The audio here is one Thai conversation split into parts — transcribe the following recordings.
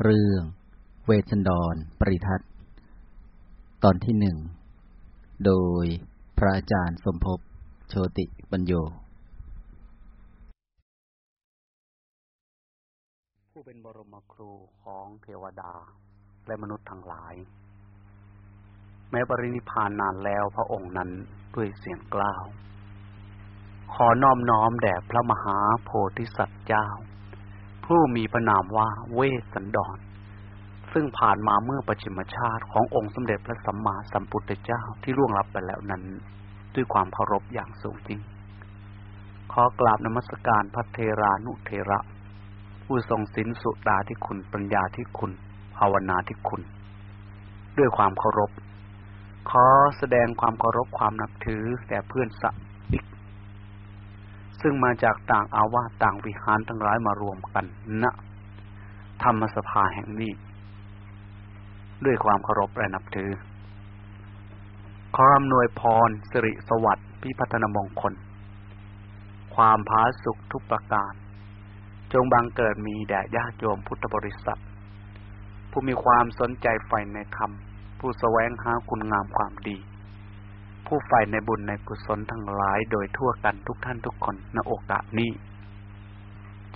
เรื่อง เวชันดร ปริทัศน์ ตอนที่หนึ่ง โดยพระอาจารย์สมภพโชติปัญโย ผู้เป็นบรมครูของเทวดาและมนุษย์ทั้งหลาย แม้ปรินิพานนานแล้วพระองค์นั้นด้วยเสียงกล้าว ขอน้อมน้อมแด่พระมหาโพธิสัตว์เจ้า ผู้มีพระนามว่าเวสสันดร ซึ่งผ่านมาเมื่อปัจฉิมชาติขององค์สมเด็จพระสัมมาสัมพุทธเจ้าที่ล่วงลับไปแล้วนั้น ด้วยความเคารพอย่างสูงจริง ขอกราบนมัสการพระเทรานุเทระ ผู้ทรงศีลสุดาที่คุณปัญญาที่คุณ ภาวนาที่คุณ ด้วยความเคารพ ขอแสดงความเคารพความนับถือแด่เพื่อนสัอีก ซึ่งมาจากต่างอาวาสต่างวิหารทั้งหลายมารวมกันณนะธรรมสภาแห่งนี้ ด้วยความเคารพและนับถือ ขออำนวยพรสิริสวัสดิ์พิพัฒนมงคล ความผาสุขทุกประการ จงบังเกิดมีแด่ญาติโยมพุทธบริษัท ผู้มีความสนใจใฝ่ในธรรมผู้แสวงหาคุณงามความดี ผู้ใฝ่ในบุญในกุศลทั้งหลายโดยทั่วกันทุกท่านทุกคนณโอกาสนี้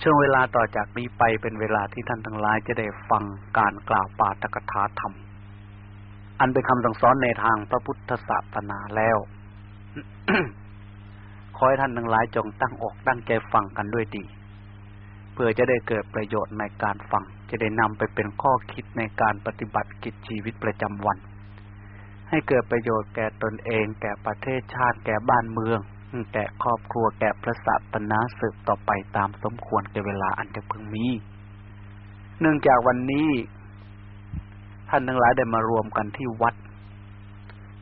ช่วงเวลาต่อจากนี้ไปเป็นเวลาที่ท่านทั้งหลายจะได้ฟังการกล่าวปาฐกถาธรรม อันเป็นคำสั่งสอนในทางพระพุทธศาสนาแล้ว ขอให้ท่านทั้งหลายจงตั้งอกตั้งใจฟังกันด้วยดี เพื่อจะได้เกิดประโยชน์ในการฟัง จะได้นำไปเป็นข้อคิดในการปฏิบัติกิจชีวิตประจำวัน ให้เกิดประโยชน์แก่ตนเอง แก่ประเทศชาติแก่บ้านเมือง แก่ครอบครัวแก่พระศาสนาสืบต่อไปตามสมควรแก่เวลาอันจะพึงมี เนื่องจากวันนี้ท่านทั้งหลายได้มารวมกันที่วัด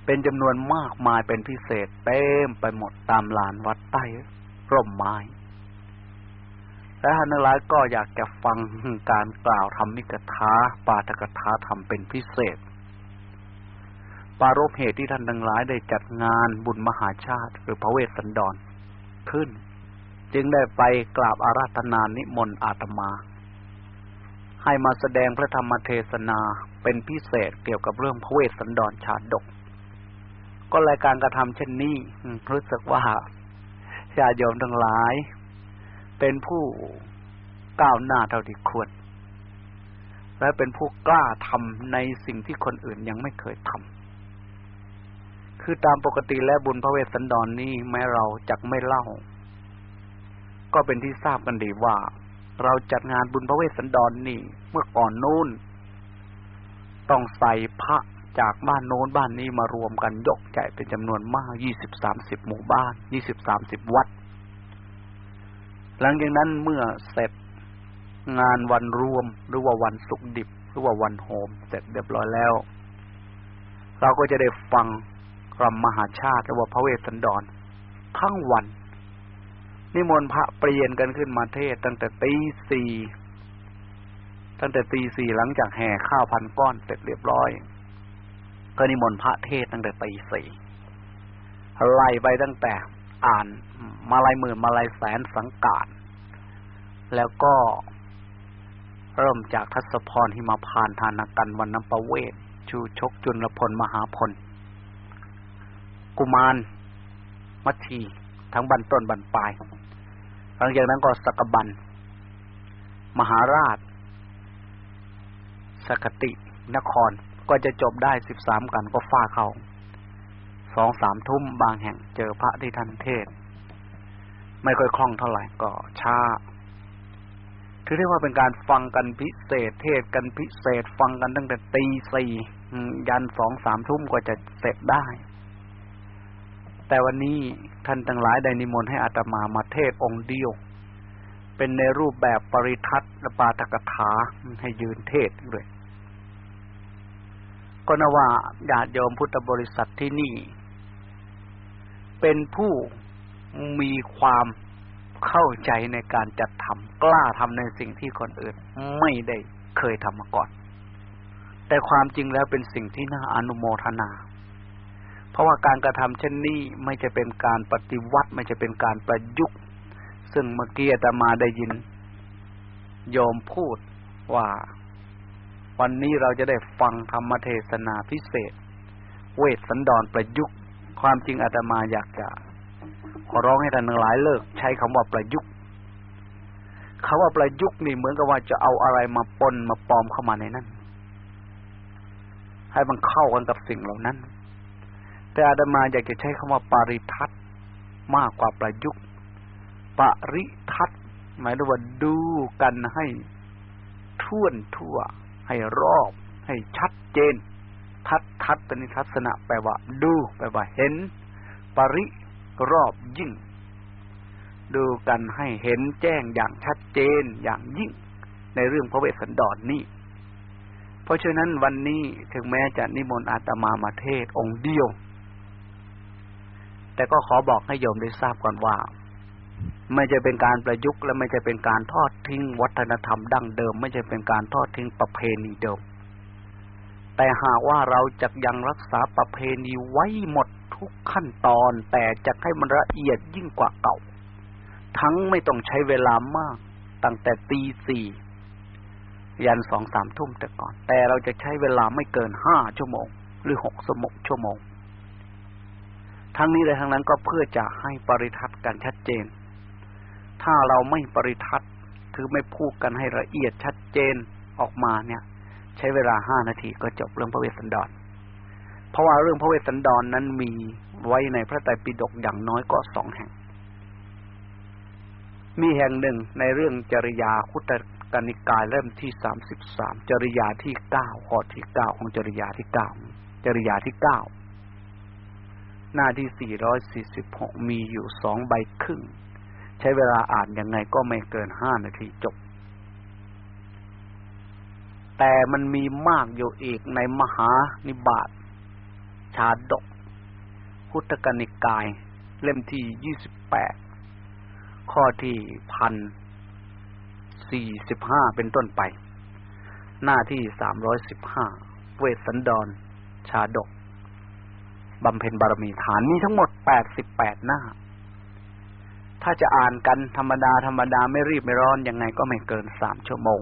เป็นจำนวนมากมายเป็นพิเศษเต็มไปหมดตามลานวัดใต้ร่มไม้และท่านทั้งหลายก็อยากจะฟังการกล่าวธรรมิกถาปาฐกถาธรรมเป็นพิเศษ ปารบเหตุที่ท่านทั้งหลายได้จัดงานบุญมหาชาติหรือพระเวสสันดรขึ้น จึงได้ไปกราบอาราธนานิมนต์อาตมา ให้มาแสดงพระธรรมเทศนาเป็นพิเศษเกี่ยวกับเรื่องพระเวสสันดรชาดก ก็รายการกระทำเช่นนี้รู้สึกว่าญาติโยมทั้งหลาย เป็นผู้ก้าวหน้าเท่าที่ควร และเป็นผู้กล้าทำในสิ่งที่คนอื่นยังไม่เคยทำ คือตามปกติแล้วบุญพระเวสสันดรนนี้แม้เราจักไม่เล่า ก็เป็นที่ทราบกันดีว่า เราจัดงานบุญพระเวสสันดรนนี่เมื่อก่อนนู้น ต้องใส่พระจากบ้านโน้นบ้านนี้มารวมกันยกใหญ่เป็นจำนวนมากยี่สิบสามสิบหมู่บ้านยี่สิบสามสิบวัด หลังจากนั้นเมื่อเสร็จงานวันรวมหรือว่าวันสุกดิบ หรือว่าวันโฮมเสร็จเรียบร้อยแล้ว เราก็จะได้ฟัง รมมหาชาติหรือว่าพระเวสสันดร ทั้งวัน นิมนต์พระเปลี่ยนกันขึ้นมาเทศ ตั้งแต่ตีสี่ตั้งแต่ตีสี่หลังจากแห่ข้าวพันก้อนเสร็จเรียบร้อย ก็นิมนต์พระเทศตั้งแต่ตีสี่ไล่ไปตั้งแต่อ่านมาลายหมื่นมาลายแสนสังกาดแล้วก็เริ่มจากทัศพรหิมาพานทานกันวันน้ำประเวศชูชกจุลพลมหาพล กุมารมัททีทั้งบันต้นบันปลาย หลังจากนั้นก็สกบัน มหาราช สกตินครก็จะจบได้สิบสามกันก็ฟ้าเขาสองสามทุ่มบางแห่งเจอพระที่ทันเทศ ไม่ค่อยคล่องเท่าไหร่ก็ช้าถือได้ว่าเป็นการฟังกันพิเศษ เทศกันพิเศษ ฟังกันตั้งแต่ตีสี่ยันสองสามทุ่มก็จะเสร็จได้ แต่วันนี้ท่านทั้งหลายได้นิมนต์ให้อาตมามาเทศองค์เดียว เป็นในรูปแบบปริทัศน์และปาฐกถาให้ยืนเทศด้วยก็นว่าญาติโยมพุทธบริษัทที่นี่ เป็นผู้มีความเข้าใจในการจัดทำกล้าทำในสิ่งที่คนอื่น ไม่ได้เคยทำมาก่อน แต่ความจริงแล้วเป็นสิ่งที่น่าอนุโมทนา เพราะว่าการกระทำเช่นนี้ไม่จะเป็นการปฏิวัติ ไม่จะเป็นการประยุกต์ ซึ่งเมื่อกี้อาตมาได้ยินโยมพูดว่า วันนี้เราจะได้ฟังธรรมเทศนาพิเศษ เวทสันดรประยุกต์ ความจริงอาตมาอยากจะขอร้องให้ท่านทั้งหลายเลิก ใช้คำว่าประยุกต์คาว่าประยุกต์นี่เหมือนกับว่าจะเอาอะไรมาปนมาปลอมเข้ามาในนั้นให้มันเข้ากันกับสิ่งเหล่านั้น แต่อาตมาอยากจะใช้คำว่าปริทัศน์มากกว่าประยุกต์ ปริทัศน์หมายถึงว่าดูกันให้ท่วนทั่ว ให้รอบ ให้ชัดเจน ทัดทัดเป็นทัศนะแปลว่า ดูแปลว่าเห็น ปริรอบยิ่ง ดูกันให้เห็นแจ้งอย่างชัดเจนอย่างยิ่ง ในเรื่องพระเวสสันดรนนี้เพราะฉะนั้นวันนี้ถึงแม้จะนิมนต์อาตมามาเทศองค์เดียว แต่ก็ขอบอกให้โยมได้ทราบก่อนว่า ไม่จะเป็นการประยุกต์และไม่จะเป็นการทอดทิ้งวัฒนธรรมดั้งเดิม ไม่จะเป็นการทอดทิ้งประเพณีเดิม แต่หากว่าเราจะยังรักษาประเพณีไว้หมดทุกขั้นตอน แต่จะให้มันละเอียดยิ่งกว่าเก่า ทั้งไม่ต้องใช้เวลามาก ตั้งแต่ตีสี่ยันสองสามทุ่มแต่ก่อน แต่เราจะใช้เวลาไม่เกินห้าชั่วโมง หรือหกสมกชั่วโมง ทั้งนี้เลยทั้งนั้นก็เพื่อจะให้ปริทัศน์กันชัดเจน ถ้าเราไม่ปริทัศน์คือไม่พูดกันให้ละเอียดชัดเจนออกมาเนี่ย ใช้เวลาห้านาทีก็จบเรื่องพระเวสสันดร เพราะว่าเรื่องพระเวสสันดรนนั้นมีไว้ในพระไตรปิฎกอย่างน้อยก็สองแห่ง มีแห่งหนึ่งในเรื่องจริยาคุตกนิกายเล่มที่สามสิบสามจริยาที่เก้าข้อที่เก้าของจริยาที่เก้าจริยาที่เก้า หน้าที่สี่ร้อยสี่สิบหกมีอยู่สองใบครึ่ง ใช้เวลาอ่านยังไงก็ไม่เกินห้านาทีจบ แต่มันมีมากอยู่อีกในมหานิบาตชาดก พุทธกนิกาย เล่มที่ยี่สิบแปดข้อที่พันสี่สิบห้าเป็นต้นไป หน้าที่สามร้อยสิบห้าเวสสันดร ชาดก บำเพ็ญบารมีฐานมีทั้งหมดแปดสิบแปดหน้า ถ้าจะอ่านกันธรรมดาธรรมดาไม่รีบไม่ร้อนยังไงก็ไม่เกินสามชั่วโมง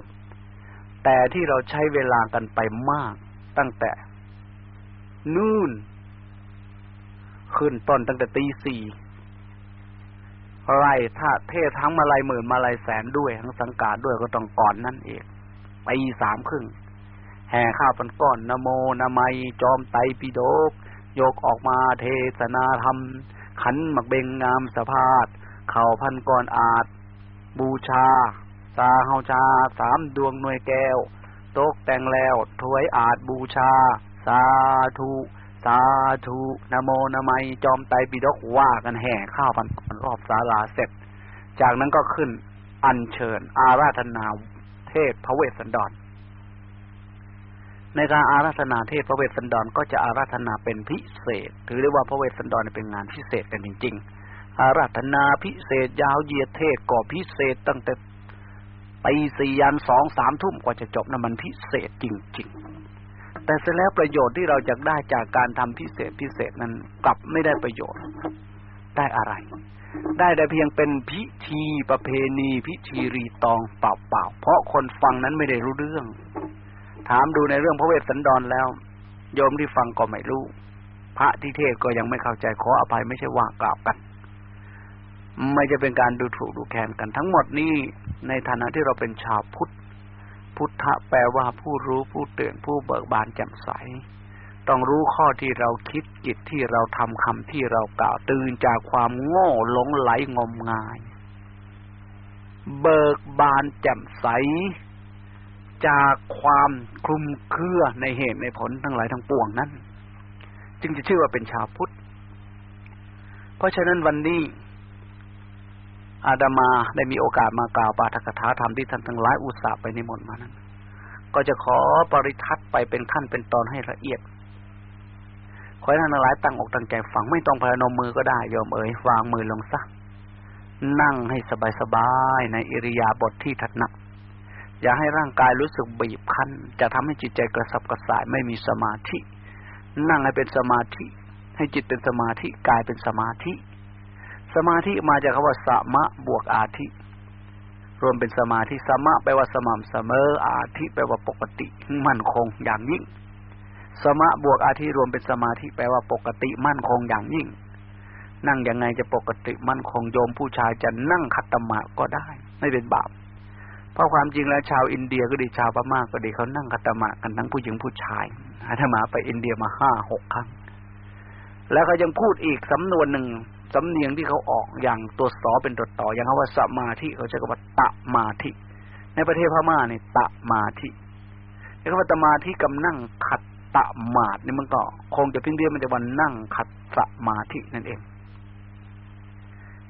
แต่ที่เราใช้เวลากันไปมากตั้งแต่ นู่น ขึ้นต้นตั้งแต่ตีสี่ไรถ้าเทศทั้งมาลายหมื่นมาลายแสนด้วย ทั้งสังกาดด้วยก็ต้องก่อนนั่นเองไปสามครึ่งแห่ข้าวปันก้อนนโมนามัยจอมไตปิโดก ยกออกมาเทศนาธรรม ขันหมักเบงงามสภาพเข่าพันก่อาจ บูชาสาเฮาชาสามดวงหน่วยแก้ว ตกแต่งแล้วถวยอาจบูชา สาธุ สาธุนโมนมัยจอมไตปิฎกว่ากันแห่ข้าวพันรอบศาลาเสร็จ จากนั้นก็ขึ้นอัญเชิญ อาราธนาเทศพระเวสสันดร ในการอาราธนาเทศพระเวสสันดรก็จะอาราธนาเป็นพิเศษ ถือได้ว่าพระเวสสันดรเป็นงานพิเศษกันจริง ๆ อาราธนาพิเศษยาวเหยียดเทศก็พิเศษตั้งแต่ปีสี่ยันสองสามทุ่มกว่าจะจบนะมันพิเศษจริง ๆ แต่เสร็จแล้วประโยชน์ที่เราจะได้จากการทำพิเศษพิเศษนั้นกลับไม่ได้ประโยชน์ ได้อะไร ได้แต่เพียงเป็นพิธีประเพณี พิธีรีตองเปล่าๆเพราะคนฟังนั้นไม่ได้รู้เรื่อง ถามดูในเรื่องพระเวสสันดรแล้ว โยมที่ฟังก็ไม่รู้ พระที่เทศก็ยังไม่เข้าใจขออภัยไม่ใช่ว่ากล่าวกัน ไม่จะเป็นการดูถูกดูแคลนกันทั้งหมดนี้ในฐานะที่เราเป็นชาวพุทธ พุทธะแปลว่าผู้รู้ผู้เตื่นผู้เบิกบานแจ่มใส ต้องรู้ข้อที่เราคิดจิตที่เราทำคำที่เรากล่าวตื่นจากความโง่หลงไหลงมงาย เบิกบานแจ่มใส จากความคลุมเครือในเหตุในผลทั้งหลายทั้งปวงนั้น จึงจะชื่อว่าเป็นชาวพุทธ เพราะฉะนั้นวันนี้ อาดามาได้มีโอกาสมากล่าวปาฐกถาธรรมที่ท่านทั้งหลายอุตส่าห์ไปในมนต์มานั้น ก็จะขอปริทัศไปเป็นขั้นเป็นตอนให้ละเอียดขอให้ท่านทั้งหลายตั้งอกตั้งใจฟังไม่ต้องพนมมือก็ได้ยอมเอ๋ยวางมือลงซะนั่งให้สบายๆในอิริยาบถทที่ถนัด อย่าให้ร่างกายรู้สึกบีบคั้น จะทำให้จิตใจกระสับกระส่ายไม่มีสมาธิ นั่งให้เป็นสมาธิ ให้จิตเป็นสมาธิกายเป็นสมาธิ สมาธิมาจากคำว่าสมะบวกอาธิ รวมเป็นสมาธิสมะแปลว่าสม่ำเสมอ อาธิแปลว่าปกติ มั่นคงอย่างยิ่ง สมะบวกอาธิรวมเป็นสมาธิแปลว่าปกติมั่นคงอย่างยิ่ง นั่งยังไงจะปกติมั่นคงโยมผู้ชายจะนั่งขัดตมะก็ได้ ไม่เป็นบาป เพราะความจริงแล้วชาวอินเดียก็ดีชาวพม่าก็ดีเขานั่งขัตมะกันทั้งผู้หญิงผู้ชายอาตมาไปอินเดียมาห้าหกครั้ง แล้วเขายังพูดอีกสำนวนหนึ่งสำเนียงที่เขาออกอย่างตัวสอเป็นตัวต่ออย่างว่าสมาธิเขาใช้คำว่าตะมาธิ ในประเทศพม่าเนี่ยตะมาธิแล้วคำว่าตมาธิกับนั่งขัดตะมาดนี่มันก็คงจะพิ้งเรียมันจะวันนั่งขัดสมาธินั่นเอง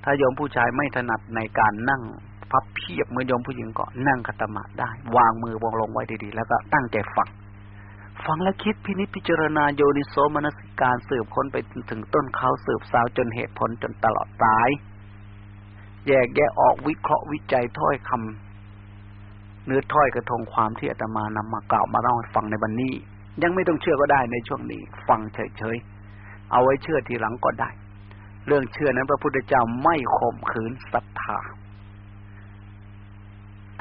ถ้าโยมผู้ชายไม่ถนัดในการนั่ง พับเพียบเหมือนโยมผู้หญิงก็นั่งขัตมาได้ วางมือวางลงไว้ดีๆ แล้วก็ตั้งใจฟัง ฟังและคิดพินิจพิจารณาโยนิโสมนสิการสืบค้นไปถึงต้นเขาสืบสาวจนเหตุผลจนตลอดสาย แยกแยะออกวิเคราะห์วิจัยถ้อยคำเนื้อถ้อยกระทงความที่อาตมานำมากล่าวมาเล่าให้ฟังในวันนี้ ยังไม่ต้องเชื่อก็ได้ในช่วงนี้ ฟังเฉยๆเอาไว้เชื่อทีหลังก็ได้ เรื่องเชื่อนั้นพระพุทธเจ้าไม่ข่มขืนศรัทธา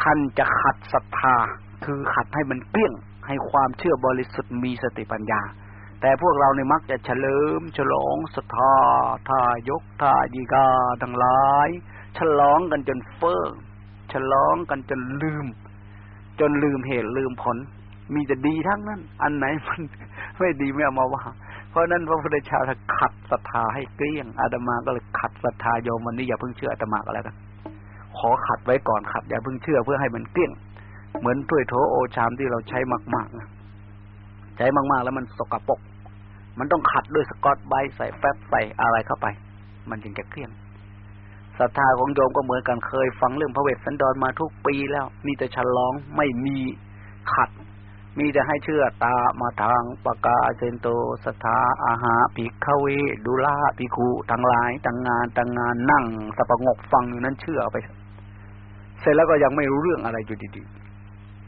ท่านจะขัดศรัทธา คือขัดให้มันเปี้ยง ให้ความเชื่อบริสุทธิ์มีสติปัญญา แต่พวกเราในมักจะเฉลิม ฉลองศรัทธาทายกทายีกาทั้งหลาย ฉลองกันจนเฟ้อฉลองกันจนลืม จนลืมเหตุลืมผล มีแต่ดีทั้งนั้น อันไหนมันไม่ดีไม่เอามาว่าเพราะนั้นพระพุทธเจ้าขัดศรัทธาให้เกลี้ยงอาตมาก็เลยขัดศรัทธาโยมวันนี้อย่าเพิ่งเชื่ออาตมาก็แล้วกัน อขัดไว้ก่อนขัดอย่าเพิ่งเชื่อเพื่อให้มันเกลี้ยง เหมือนถ้วยโถโอชามที่เราใช้มากๆนะใช้มากๆ แล้วมันสกปรกมันต้องขัดด้วยสกอตไบใส่แฟบใส่อะไรเข้าไป มันจึงจะเคลี่ยงศรัทธาของโยมก็เหมือนกันเคยฟังเรื่องพระเวสสันดรมาทุกปีแล้วมีแต่ฉลองไม่มีขัด มีแต่ให้เชื่อตามาทางปากาเซนโตสถาอาหาปิกาเวดุลาปิคูทั้งหลายทั้งงานทั้งงานนั่งสปงกฟังอยู่นั้นเชื่อไปเเสร็จแล้วก็ยังไม่รู้เรื่องอะไรอยู่ดี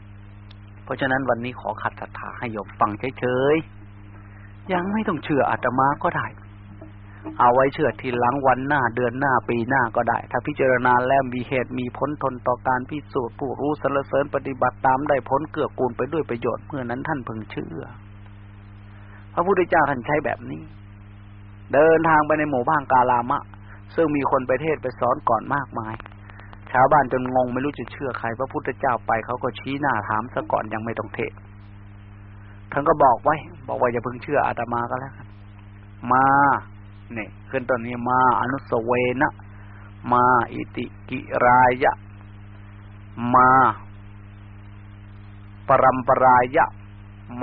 ๆ เพราะฉะนั้นวันนี้ขอขัดศรัทธาให้โยมฟังเฉยๆ ยังไม่ต้องเชื่ออาตมาก็ได้ เอาไว้เชื่อทีหลังวันหน้าเดือนหน้าปีหน้าก็ได้ ถ้าพิจารณาแล้วมีเหตุมีผลทนต่อการพิสูจน์ผู้รู้สรรเสริญปฏิบัติตามได้ผลเกื้อกูลไปด้วยประโยชน์เมื่อนั้นท่านพึงเชื่อ พระพุทธเจ้าท่านใช้แบบนี้ เดินทางไปในหมู่บ้านกาลามะ ซึ่งมีคนไปเทศไปสอนก่อนมากมายาวบ้านจนงงไม่รู้จะเชื่อใครพระพุทธเจ้าไปเขาก็ชี้หน้าถามซะก่อนยังไม่ต้องเทศท่านก็บอกไว้ บอกว่าอย่าเพิ่งเชื่ออาตมาก็แล้วกันมาเนี่ยขึ้นตอนนี้มาอนุสเวนะมาอิติกิรายะ มา ปรัมปรายะ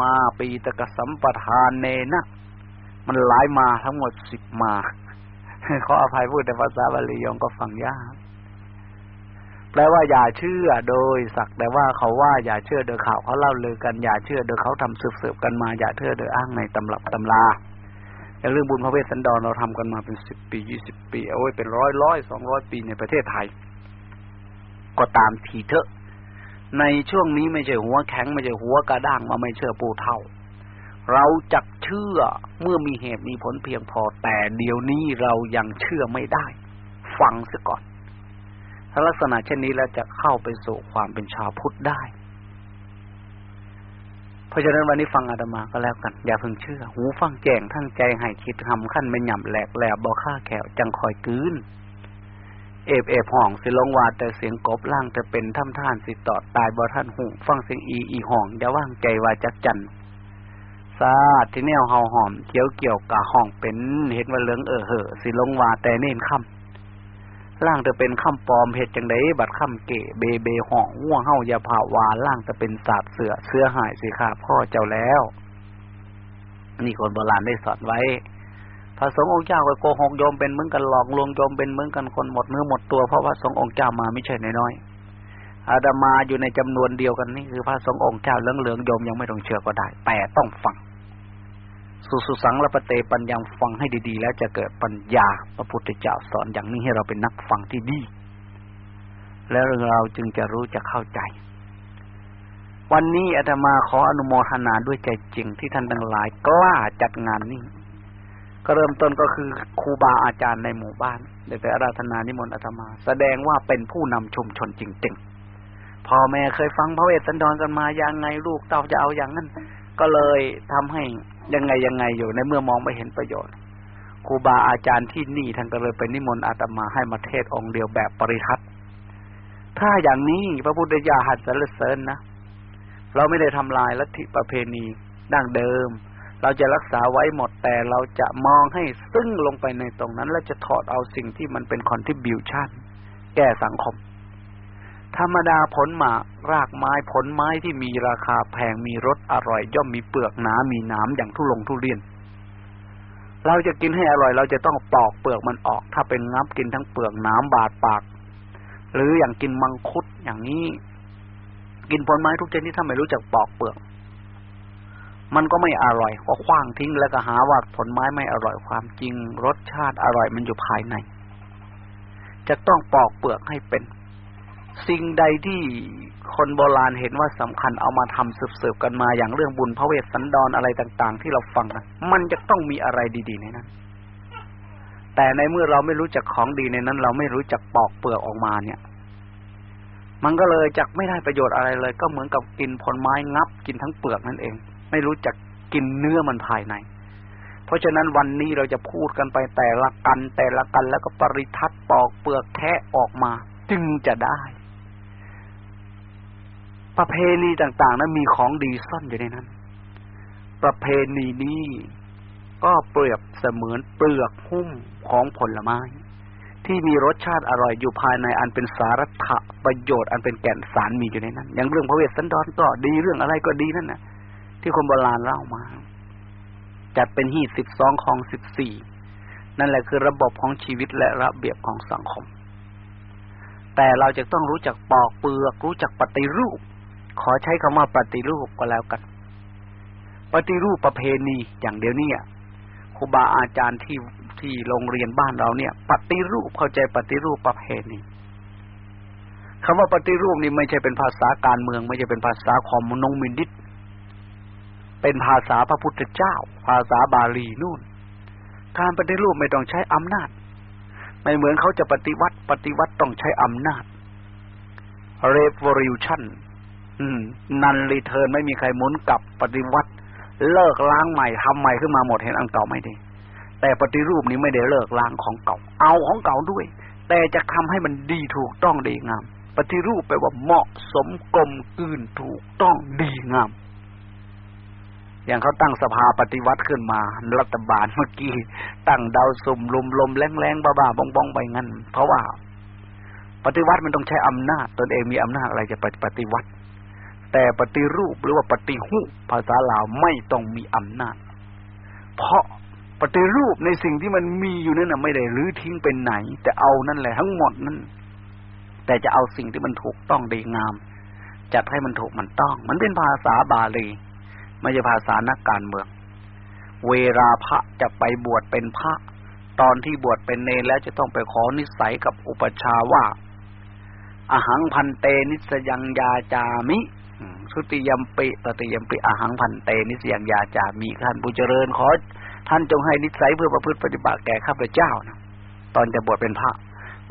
มาปีตกสัมปทานเนนะมันหลายมาทั้งหมดสิบมาขออภัยพูดแต่ภาษาบาลียองก็ฟังยาก แปลว่าอย่าเชื่อโดยสักแต่ว่าเขาว่าอย่าเชื่อโดยข่าวเขาเล่าลือกันอย่าเชื่อโดยเขาทำสืบๆกันมาอย่าเชื่อโดยอ้างในตำรับตำราอย่าเรื่องบุญพระเวสสันดรเราทำกันมาเป็นสิบปียี่สิบปีเอาไว้เป็นร้อยร้อยสองร้อยปีในประเทศไทย ก็ตามทีเถอะ ในช่วงนี้ไม่ใช่หัวแข็งไม่ใช่หัวกระด้างมาไม่เชื่อปูเท่า เราจักเชื่อเมื่อมีเหตุมีผลเพียงพอแต่เดี๋ยวนี้เรายังเชื่อไม่ได้ ฟังซะก่อน ถ้าลักษณะเช่นนี้แล้วจะเข้าไปสู่ความเป็นชาวพุทธได้ เพราะฉะนั้นวันนี้ฟังอาตมาก็แล้วกัน อย่าเพิ่งเชื่อ หูฟังแจงทั้งใจให้คิดทำขั้นไม่หย่ำแหลกแหลบบ่ค่าแขวจังคอยกืนเอบเอบห่องสิลงวาแต่เสียงกบล่างจะเป็นท่ำท่านสิตอดตายบ่ท่านหูฟังเสียงอีอีห่องอย่าว่างใจว่าจักจันซาที่แนวเฮาหอมเกี่ยวเกี่ยวกะห้องเป็นเห็นว่าเลืองเออเหอสิลงวาแต่เน้นคำ ล่างจะเป็นข้ามปลอมเหตุจังไดบัดข้ามเก๋เบเบห่องง่วงเฮายาผ่าวาล่างจะเป็นศาสเสือเสือหายสิขาพ่อเจ้าแล้วนี่คนโบราณได้สอนไว้พระสงฆ์องค์เจ้าก็โกหกโยมเป็นเหมือนกันหลอกลวงโยมเป็นเหมือนกันคนหมดเนื้อหมดตัวเพราะพระสงฆ์องค์เจ้ามาไม่ใช่น้อยๆอาดามาอยู่ในจำนวนเดียวกันนี่คือพระสงฆ์องค์เจ้าเลื้องเหลืองโยมยังไม่ต้องเชื่อก็ได้ แต่ต้องฟัง สุสุสังละปเตปัญญาฟังให้ดีๆ แล้วจะเกิดปัญญาพระพุทธเจ้าสอนอย่างนี้ให้เราเป็นนักฟังที่ดี แล้วเราจึงจะรู้จะเข้าใจ วันนี้อาตมาขออนุโมทนาด้วยใจจริงที่ท่านทั้งหลายกล้าจัดงานนี้ก็เริ่มต้นก็คือครูบาอาจารย์ในหมู่บ้านได้ไปอาราธนานิมนต์อาตมา แสดงว่าเป็นผู้นำชุมชนจริงๆพ่อแม่เคยฟังพระเวสสันดรกันมาอยังไงลูกเต้าจะเอาอย่างนั้น ก็เลยทำให้ ยังไงยังไงอยู่ในเมื่อมองไม่เห็นประโยชน์ครูบาอาจารย์ที่นี่ท่านก็เลยไปนิมนต์อาตมาให้มาเทศองค์เดียวแบบปริทัศน์ถ้าอย่างนี้พระพุทธเจ้าหัดสรรเสริญนะเราไม่ได้ทำลายลัทธิประเพณีดั้งเดิม เราจะรักษาไว้หมดแต่เราจะมองให้ซึ่งลงไปในตรงนั้น และจะถอดเอาสิ่งที่มันเป็นคอนทิบิวชั่นแก่สังคม ธรรมดาผลหมากรากไม้ผลไม้ที่มีราคาแพงมีรสอร่อย ย่อมมีเปลือกหนา มีน้ำอย่างทุลงทุเรียน เราจะกินให้อร่อย เราจะต้องปอกเปลือกมันออก ถ้าเป็นงับกินทั้งเปลือกน้ำบาดปาก หรืออย่างกินมังคุดอย่างนี้ กินผลไม้ทุกชนิดถ้าไม่รู้จักปอกเปลือก มันก็ไม่อร่อยก็คว้างทิ้งแล้วก็หาว่าผลไม้ไม่อร่อยความจริง รสชาติอร่อยมันอยู่ภายใน จะต้องปอกเปลือกให้เป็น สิ่งใดที่คนโบราณเห็นว่าสำคัญเอามาทำสืบๆกันมาอย่างเรื่องบุญพระเวสสันดรออะไรต่างๆ ที่เราฟังนะมันจะต้องมีอะไรดีๆในนั้น แต่ในเมื่อเราไม่รู้จักของดีในนั้น เราไม่รู้จักปอกเปลือกออกมาเนี่ย มันก็เลยจักไม่ได้ประโยชน์อะไรเลย ก็เหมือนกับกินผลไม้งับ กินทั้งเปลือกนั่นเอง ไม่รู้จักกินเนื้อมันภายใน เพราะฉะนั้นวันนี้เราจะพูดกันไปแต่ละกัน แต่ละกันแล้วก็ปริทัดปอกเปลือกแทะออกมา จึงจะได้ ประเพณีต่างๆ นั้นมีของดีซ่อนอยู่ในนั้น ประเพณีนี้ก็เปรียบเสมือนเปลือกหุ้มของผลไม้ ที่มีรสชาติอร่อยอยู่ภายในอันเป็นสาระประโยชน์อันเป็นแก่นสารมีอยู่ในนั้น อย่างเรื่องพระเวสสันดรก็ดีเรื่องอะไรก็ดีนั่นน่ะ ที่คนโบราณเล่ามาจัดเป็นหีสิบสองของสิบสี่นั่นแหละคือระบบของชีวิตและระเบียบของสังคม แต่เราจะต้องรู้จักปอกเปลือก รู้จักปฏิรูป ขอใช้คำว่าปฏิรูปก็แล้วกัน ปฏิรูปประเพณีอย่างเดียวนี้ครูบาอาจารย์ที่ที่โรงเรียนบ้านเราเนี่ย ปฏิรูปเข้าใจปฏิรูปประเพณีคำว่าปฏิรูปนี่ไม่ใช่เป็นภาษาการเมือง ไม่ใช่เป็นภาษาคอมนงมินดิตเป็นภาษาพระพุทธเจ้า ภาษาบาลีนู่น การปฏิรูปไม่ต้องใช้อำนาจ ไม่เหมือนเขาจะปฏิวัติ ปฏิวัติต้องใช้อำนาจ revolution นันรีเทิร์นไม่มีใครหมุนกลับปฏิวัติ เลิกล้างใหม่ทำใหม่ขึ้นมาหมดเห็นอังเก่าไม่ดี แต่ปฏิรูปนี้ไม่ได้เลิกล้างของเก่า เอาของเก่าด้วย แต่จะทำให้มันดีถูกต้องดีงาม ปฏิรูปแปลว่าเหมาะสมกลมกลืนถูกต้องดีงาม อย่างเขาตั้งสภาปฏิวัติขึ้นมา รัฐบาลเมื่อกี้ตั้งดาวสุ่มลมลมแรงแรงบ้าบ้าบองบองไปงั้น เพราะว่า ปฏิวัติมันต้องใช้อำนาจตนเองมีอำนาจอะไรจะปฏิวัติ แต่ปฏิรูปหรือว่าปฏิหุภาษาลาวไม่ต้องมีอำนาจ เพราะปฏิรูปในสิ่งที่มันมีอยู่นั่นน่ะไม่ได้รื้อทิ้งเป็นไหน แต่เอานั่นแหละทั้งหมดนั่นแต่จะเอาสิ่งที่มันถูกต้องดีงาม จัดให้มันถูกมันต้อง มันเป็นภาษาบาลีไม่ใช่ภาษานักการเมือง เวลาพระจะไปบวชเป็นพระ ตอนที่บวชเป็นเนรแล้วจะต้องไปขอนิสัยกับอุปชาว่าอาหังพันเตนิสยังยาจามิ สุติยมปิตติยมปิอาหังพันเตนิสยังยาจามิท่านผู้เจริญขอ ท่านจงให้นิสัยเพื่อประพฤติปฏิบัติแก่ข้าพเจ้านะตอนจะบวชเป็นพระ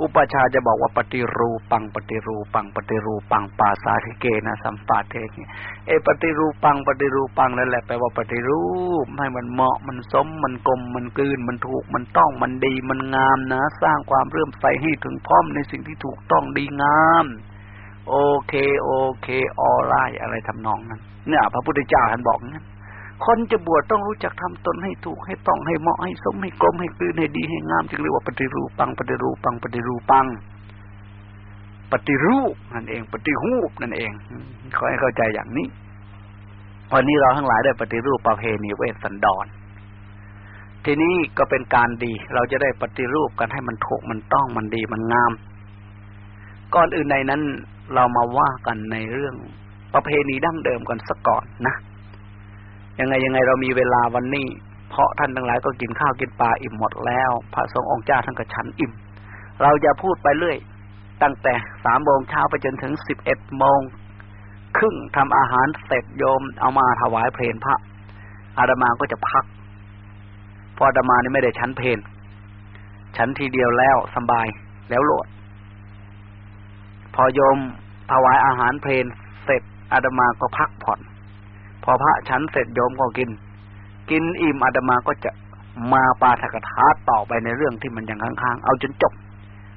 อุปชาจะบอกว่าปฏิรูปังปฏิรูปังปฏิรูปังปาสาธิเกนะสัมปาเทนี่เอปฏิรูปังปฏิรูปังนั่นแหละแปลว่าปฏิรูปให้มันเหมาะมันสมมันกลมมันกลืนมันถูกมันต้องมันดีมันงามนะ สร้างความเรื่มใสให้ถึงพร้อมในสิ่งที่ถูกต้องดีงาม โอเค โอเคออไลอะไรทำนองนั้น เนี่ยพระพุทธเจ้าท่านบอกงั้นคนจะบวชต้องรู้จักทำตนให้ถูกให้ต้องให้เหมาะให้สมให้กลมให้คืนให้ดีให้งามจึงเรียกว่าปฏิรูปัง ปฏิรูปัง ปฏิรูปัง ปฏิรูปนั่นเอง ปฏิหูปนั่นเองขอให้เข้าใจอย่างนี้วันนี้เราทั้งหลายได้ปฏิรูปประเพณีเวสสันดร ทีนี้ก็เป็นการดี เราจะได้ปฏิรูปกันให้มันถูกมันต้องมันดีมันงาม ก่อนอื่นในนั้น เรามาว่ากันในเรื่องประเพณีดั้งเดิมกันสักก่อนนะยังไงยังไงเรามีเวลาวันนี้ เพราะท่านทั้งหลายก็กินข้าวกินปลาอิ่มหมดแล้ว พระสงฆ์องค์เจ้าท่านก็ฉันอิ่ม เราจะพูดไปเรื่อย ตั้งแต่สามโมงเช้าไปจนถึงสิบเอ็ดโมงครึ่งทำอาหารเสร็จโยมเอามาถวายเพลนพระ อาดามาก็จะพักพออาตมานี่ไม่ได้ชั้นเพนฉันทีเดียวแล้วสบายแล้วโลด พอโยม ถวายอาหารเพลนเสร็จอาตมาก็พักผ่อน พอพระฉันเสร็จโยมก็กิน กินอิ่มอาตมาก็จะมาปาถกถาต่อไปในเรื่องที่มันยังค้างๆ เอาจนจบ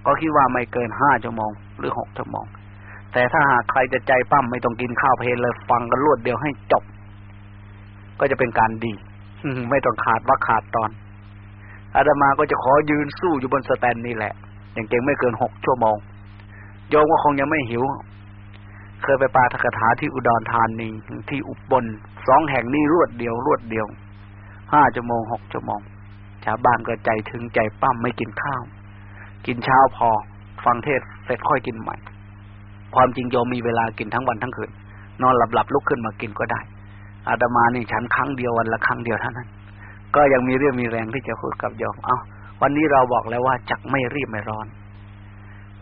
ก็คิดว่าไม่เกินห้าชั่วโมงหรือหกชั่วโมง แต่ถ้าหากใครจะใจปั้มไม่ต้องกินข้าวเพลเลยฟังกันรวดเดียวให้จบ ก็จะเป็นการดี ไม่ต้องขาดว่าขาดตอน อาตมาก็จะขอยืนสู้อยู่บนสแตนนี่แหละ อย่างเก่งไม่เกินหกชั่วโมงโยมก็คงยังไม่หิว เคยไปปาทกถาที่อุดรธานีที่อุบลสองแห่งนี้รวดเดียวรวดเดียวห้าชั่วโมงหกชั่วโมงชาวบ้านก็ใจถึงใจปั้มไม่กินข้าว กินเช้าพอ ฟังเทศเสร็จค่อยกินใหม่ ความจริงโยมมีเวลากินทั้งวันทั้งคืนนอนหลับๆลุกขึ้นมากินก็ได้ อาตมานี่ฉันครั้งเดียววันละครั้งเดียวเท่านั้น ก็ยังมีเรื่องมีแรงที่จะพูดกับโยม เอา้าวันนี้เราบอกแล้วว่าจักไม่รีบไม่ร้อน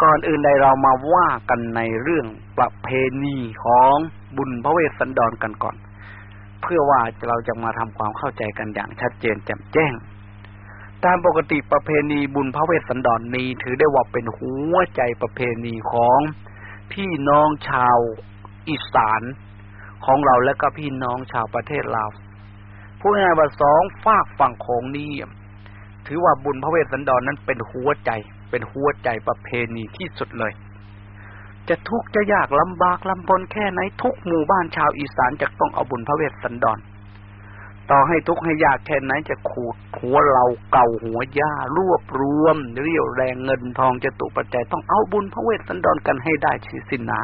ก่อนอื่นใดเรามาว่ากันในเรื่องประเพณีของบุญพระเวสสันดรกันก่อน เพื่อว่าเราจะมาทำความเข้าใจกันอย่างชัดเจนแจ่มแจ้ง ตามปกติประเพณีบุญพระเวสสันดรนนี้ถือได้ว่าเป็นหัวใจประเพณีของพี่น้องชาวอีสานของเราและก็พี่น้องชาวประเทศลาวพูดง่ายว่าสองฝากฝั่งของนี้ถือว่าบุญพระเวสสันดรนนั้นเป็นหัวใจ เป็นหัวใจประเพณีที่สุดเลย จะทุกข์จะยากลำบากลำบนแค่ไหนทุกหมู่บ้านชาวอีสานจะต้องเอาบุญพระเวสสันดร ต่อให้ทุกข์ให้ยากแค่ไหนจะขูดหัวเราเก่าหัวย่ารวบรวม เรี่ยวแรงเงินทองจตุปัจจัยต้องเอาบุญพระเวสสันดรกันให้ได้ชีสินนา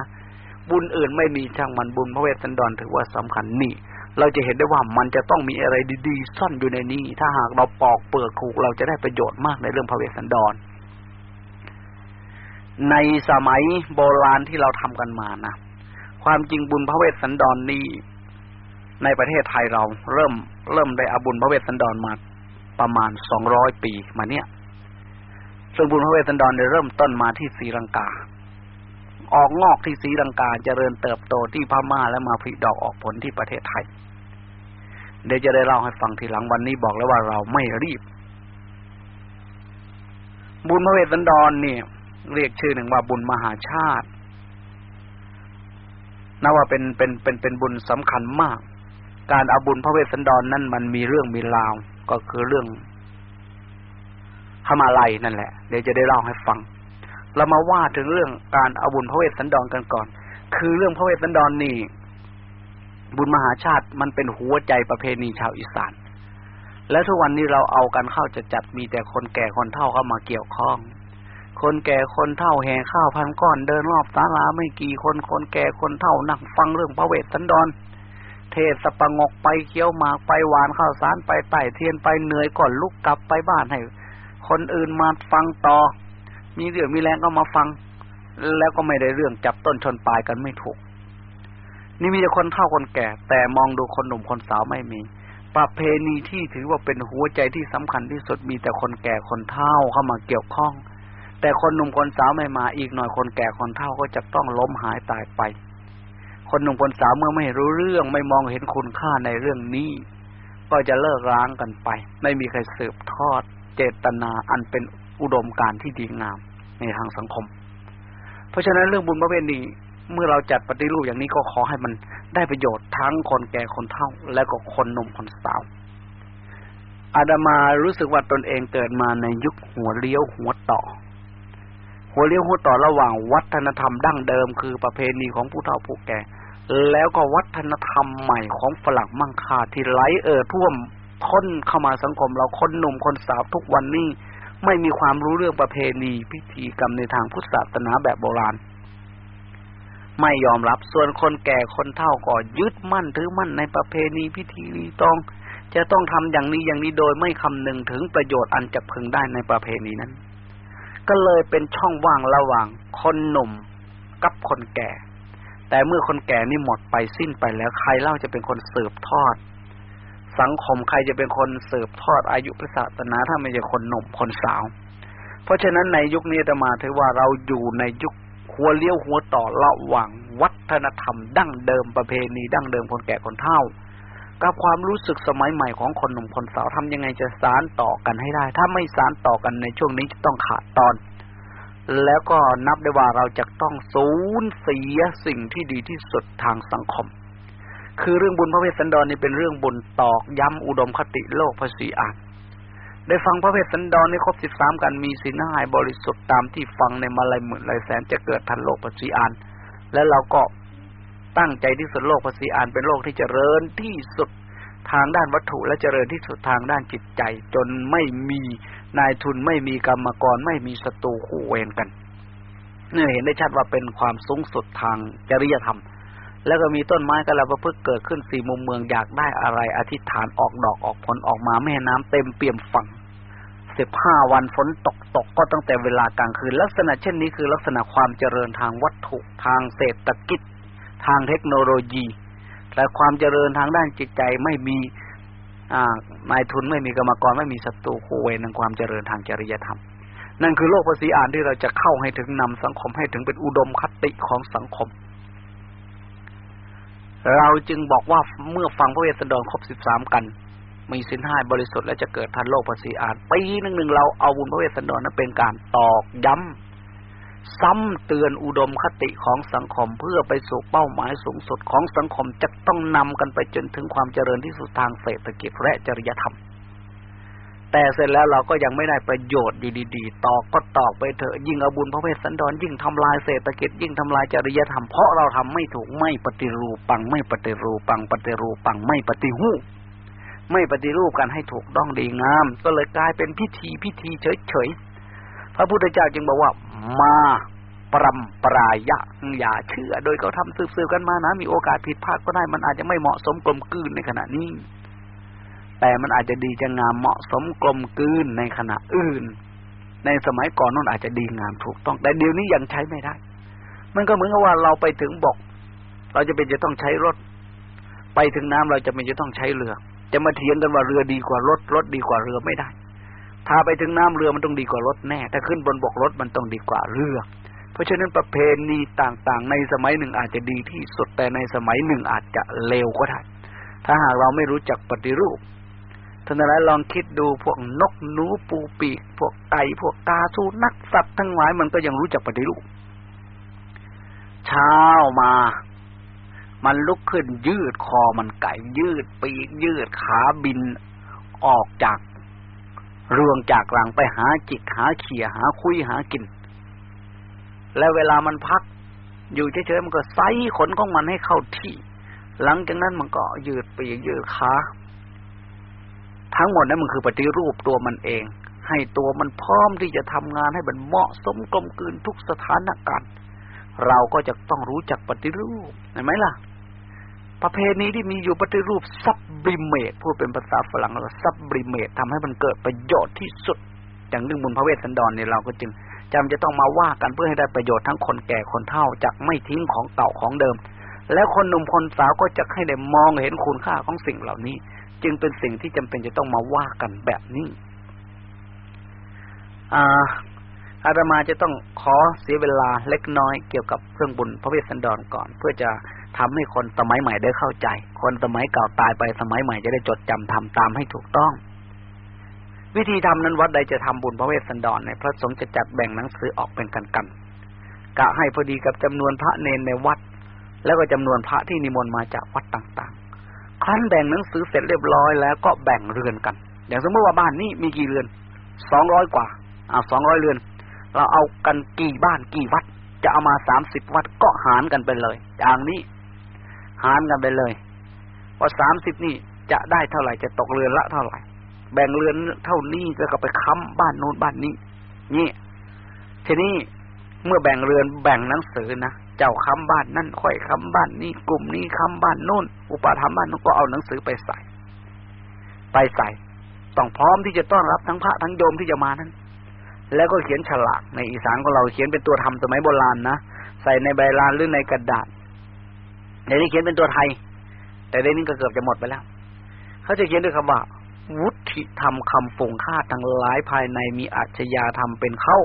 บุญอื่นไม่มีช่างมันบุญพระเวสสันดรถือว่าสำคัญนี่ เราจะเห็นได้ว่ามันจะต้องมีอะไรดีๆ ซ่อนอยู่ในนี้ ถ้าหากเราปอกเปลือกถูกเราจะได้ประโยชน์มากในเรื่องพระเวสสันดร ในสมัยโบราณที่เราทำกันมานะความจริงบุญพระเวสสันดรนนี้ในประเทศไทยเราเริ่มเริ่มได้อาบุญพระเวสสันดรมาประมาณสองร้อยปีมาเนี้ยซึ่งบุญพระเวสสันดรได้เริ่มต้นมาที่ศรีลังกา ออกงอกที่ศรีลังกาเจริญเติบโตที่พม่าและมาผลิดอกออกผลที่ประเทศไทย เดี๋ยวจะได้เล่าให้ฟังทีหลังวันนี้บอกแล้วว่าเราไม่รีบ บุญพระเวสสันดรเนี่ย เรียกชื่อหนึ่งว่าบุญมหาชาตินับว่าเป็นเป็นเป็นเป็นบุญสำคัญมาก การอาบุญพระเวสสันดรนนั่นมันมีเรื่องมีราว ก็คือเรื่องธรรมาลัยนั่นแหละ เดี๋ยวจะได้เล่าให้ฟัง เรามาว่าถึงเรื่องการอาบุญพระเวสสันดรกันก่อน คือเรื่องพระเวสสันดรนนี่ บุญมหาชาติมันเป็นหัวใจประเพณีชาวอีสาน และทุกวันนี้เราเอากันเข้าจะจัดมีแต่คนแก่คนเฒ่าเข้ามาเกี่ยวข้อง คนแก่คนเฒ่าแห่ข้าวพันก้อนเดินรอบศาลาไม่กี่คนคนแก่คนเฒ่านั่งฟังเรื่องพระเวสสันดร เทศสปงกไปเคี้ยวหมากไปหวานข้าวสารไปไต่เทียนไปเหนื่อยก่อนลุกกลับไปบ้านให้ คนอื่นมาฟังต่อ มีเรื่องมีแรงก็มาฟัง แล้วก็ไม่ได้เรื่องจับต้นชนปลายกันไม่ถูก นี่มีแต่คนเฒ่าคนแก่ แต่มองดูคนหนุ่มคนสาวไม่มีประเพณีที่ถือว่าเป็นหัวใจที่สำคัญที่สุดมีแต่คนแก่คนเฒ่าเข้ามาเกี่ยวข้อง แต่คนหนุ่มคนสาวไม่มาอีกหน่อยคนแก่คนเฒ่าก็จะต้องล้มหายตายไป คนหนุ่มคนสาวเมื่อไม่รู้เรื่องไม่มองเห็นคุณค่าในเรื่องนี้ ก็จะเลิกร้างกันไป ไม่มีใครสืบทอด เจตนาอันเป็นอุดมการที่ดีงามในทางสังคม เพราะฉะนั้นเรื่องบุญประเวณีเมื่อเราจัดปฏิรูปอย่างนี้ก็ขอให้มันได้ประโยชน์ทั้งคนแก่คนเฒ่า และก็คนหนุ่มคนสาว อาดามารู้สึกว่าตนเองเกิดมาในยุคหัวเลี้ยวหัวต่อ หัวเลี้ยวหัวต่อระหว่างวัฒนธรรมดั้งเดิม คือประเพณีของผู้เฒ่าผู้แก่ แล้วก็วัฒนธรรมใหม่ของฝรั่งมั่งค่าที่ไหลเอ่อท่วมพ้นเข้ามาสังคมเราคนหนุ่มคนสาวทุกวันนี้ไม่มีความรู้เรื่องประเพณีพิธีกรรมในทางพุทธศาสนาแบบโบราณ ไม่ยอมรับส่วนคนแก่คนเฒ่าก็ยึดมั่นถือมั่นในประเพณีพิธีรีตอง จะต้องทำอย่างนี้อย่างนี้โดยไม่คำนึงถึงประโยชน์อันจะพึงได้ในประเพณีนั้น ก็เลยเป็นช่องว่างระหว่างคนหนุ่มกับคนแก่ แต่เมื่อคนแก่นี่หมดไปสิ้นไปแล้วใครเล่าจะเป็นคนสืบทอด สังคมใครจะเป็นคนสืบทอดอายุพระศาสนาถ้าไม่ใช่คนหนุ่มคนสาว เพราะฉะนั้นในยุคนี้จะมาถือว่าเราอยู่ในยุคหัวเลี้ยวหัวต่อระหว่างวัฒนธรรม ดั้งเดิมประเพณี ดั้งเดิมคนแก่คนเฒ่า กับความรู้สึกสมัยใหม่ของคนหนุ่มคนสาวทำยังไงจะสารต่อกันให้ได้ ถ้าไม่สารต่อกันในช่วงนี้จะต้องขาดตอน แล้วก็นับได้ว่าเราจะต้องสูญเสียสิ่งที่ดีที่สุดทางสังคม คือเรื่องบุญพระเวสสันดรนี่เป็นเรื่องบุญตอกย้ำอุดมคติโลกภาษีอ่านได้ฟังพระเวสสันดรในครบสิบสามกันมีสินหายบริสุทธิ์ตามที่ฟังในมาลายหมื่นลายแสนจะเกิดทันโลกภาษีอ่านและเราก็ ตั้งใจที่สุดโลกภาษีอ่านเป็นโลกที่เจริญที่สุดทางด้านวัตถุและเจริญที่สุดทางด้านจิตใจ จนไม่มีนายทุนไม่มีกรรมกรไม่มีศัตรูคู่เวรกันเนี่ยเห็นได้ชัดว่าเป็นความสูงสุดทางจริยธรรม แล้วก็มีต้นไม้กระลาประพฤกเกิดขึ้นสี่มุมเมืองอยากได้อะไร อธิษฐานออกดอกออกผลออกมาแม่น้ำเต็มเปี่ยมฝั่งสิบห้าวันฝนตกตกก็ตั้งแต่เวลากลางคืน ลักษณะเช่นนี้คือลักษณะความเจริญทางวัตถุทางเศรษฐกิจ ทางเทคโนโลยี และความเจริญทางด้านจิตใจไม่มีนายทุนไม่มีกรรมกรไม่มีศัตรูคู่เวรในความเจริญทางจริยธรรม นั่นคือโลกภาษีอ่านที่เราจะเข้าให้ถึงนำสังคมให้ถึงเป็นอุดมคติของสังคม เราจึงบอกว่าเมื่อฟังพระเวสสันดรครบสิบสามกัน มีสินห้าบริสุทธิ์และจะเกิดทันโลกภาษีอ่านปีหนึ่งหนึ่งเราเอาบุญพระเวสสันดรนั้นเป็นการตอกย้ำ ซ้ำเตือนอุดมคติของสังคมเพื่อไปสู่เป้าหมายสูงสุดของสังคมจะต้องนำกันไปจนถึงความเจริญที่สุดทางเศรษฐกิจและจริยธรรม แต่เสร็จแล้วเราก็ยังไม่ได้ประโยชน์ดีๆตอกก็ตอกไปเถอะยิ่งอาบุญพระเวสสันดรยิ่งทำลายเศรษฐกิจ ยิ่งทำลายจริยธรรมเพราะเราทำไม่ถูกไม่ปฏิรูปัง ไม่ปฏิรูปัง ปฏิรูปังไม่ปฏิหูไม่ปฏิรูปกันให้ถูกต้องดีงาม ก็เลยกลายเป็นพิธีพิธีเฉยๆพระพุทธเจ้าจึงบอกว่า มาปรำปรายะอย่าเชื่อ โดยเขาทำสืบๆกันมานะ มีโอกาสผิดพลาดก็ได้ มันอาจจะไม่เหมาะสมกลมกลืนในขณะนี้ แต่มันอาจจะดีจะงามเหมาะสมกลมกลืนในขณะอื่น ในสมัยก่อนนั่นอาจจะดีงามถูกต้อง แต่เดี๋ยวนี้ยังใช้ไม่ได้ มันก็เหมือนกับว่าเราไปถึงบอก เราจะเป็นจะต้องใช้รถ ไปถึงน้ำเราจะเป็นจะต้องใช้เรือ จะมาเถียงกันว่าเรือดีกว่ารถรถดีกว่าเรือไม่ได้ ถ้าไปถึงน้ำเรือมันต้องดีกว่ารถแน่ ถ้าขึ้นบนบกรถมันต้องดีกว่าเรือ เพราะฉะนั้นประเพณีต่างๆ ในสมัยหนึ่งอาจจะดีที่สุดแต่ในสมัยหนึ่งอาจจะเลวก็ได้ ถ้าหากเราไม่รู้จักปฏิรูปท่านนั้นลองคิดดูพวกนกหนูปูปีก พวกไก่พวกกาสูนักสัตว์ทั้งหลายมันก็ยังรู้จักปฏิรูป เช้ามา มันลุกขึ้นยืดคอมันไก่ยืดปีกยืดขาบินออกจาก รวงจากหลังไปหาจิกหาเขี่ยหาคุยหากิน แล้วเวลามันพัก อยู่เฉยๆมันก็ไซร้ขนของมันให้เข้าที่ หลังจากนั้นมันก็ยืดปีกยืดขาทั้งหมดนั้นมันคือปฏิรูปตัวมันเอง ให้ตัวมันพร้อมที่จะทำงานให้มันเหมาะสมกลมกลืนทุกสถานการณ์เราก็จะต้องรู้จักปฏิรูปเห็นไหมล่ะ ประเพณีที่มีอยู่ปฏิรูป sublimate พูดเป็นภาษาฝรั่งเรา sublimate ทำให้มันเกิดประโยชน์ที่สุด อย่างเรื่องบุญพระเวสสันดรเนี่ยเราก็จึงจำจะต้องมาว่ากันเพื่อให้ได้ประโยชน์ทั้งคนแก่คนเฒ่าจากไม่ทิ้งของเก่าของเดิม แล้วคนหนุ่มคนสาวก็จะให้ได้มองเห็นคุณค่าของสิ่งเหล่านี้ จึงเป็นสิ่งที่จำเป็นจะต้องมาว่ากันแบบนี้ อาตมาจะต้องขอเสียเวลาเล็กน้อยเกี่ยวกับเครื่องบุญพระเวสสันดรก่อน เพื่อจะทำให้คนสมัยใหม่ได้เข้าใจ คนสมัยเก่าตายไปสมัยใหม่จะได้จดจำทำตามให้ถูกต้อง วิธีทำนั้นวัดใดจะทำบุญพระเวสสันดรในพระสงฆ์จะจัดแบ่งหนังสือออกเป็นกันกันกะให้พอดีกับจำนวนพระเนนในวัด แล้วก็จำนวนพระที่นิมนต์มาจากวัดต่างๆครั้นแบ่งหนังสือเสร็จเรียบร้อยแล้วก็แบ่งเรือนกัน อย่างสมมติว่าบ้านนี้มีกี่เรือนสองร้อยกว่าอ่าสองร้อยเรือน เราเอากันกี่บ้านกี่วัด จะเอามาสามสิบวัดก็หารกันไปเลย อย่างนี้ หารกันไปเลยว่าสามสิบนี่จะได้เท่าไหร่จะตกเรือนละเท่าไหร่ แบ่งเรือนเท่านี้แล้วก็ไปค้ำบ้านโน้นบ้านนี้ นี่ ทีนี้เมื่อแบ่งเรือนแบ่งหนังสือนะเจ้าค้ำบ้านนั่นค่อยค้ำบ้านนี้กลุ่มนี้ค้ำบ้านโน้น อุปถัมภ์บ้านนู้นก็เอาหนังสือไปใส่ ไปใส่ ต้องพร้อมที่จะต้อนรับทั้งพระทั้งโยมที่จะมานั้น แล้วก็เขียนฉลากในอีสานของเราเขียนเป็นตัวทำสมัยโบราณนะใส่ในใบลานหรือในกระดาษเดี๋ยวนี้เขียนเป็นตัวไทย แต่เดี๋ยวนี้ก็เกือบจะหมดไปแล้ว เขาจะเขียนด้วยคำว่า วุฒิธรรมคำฝงค่าทั้งหลายภายในมีอาชญาธรรมเป็นเข้า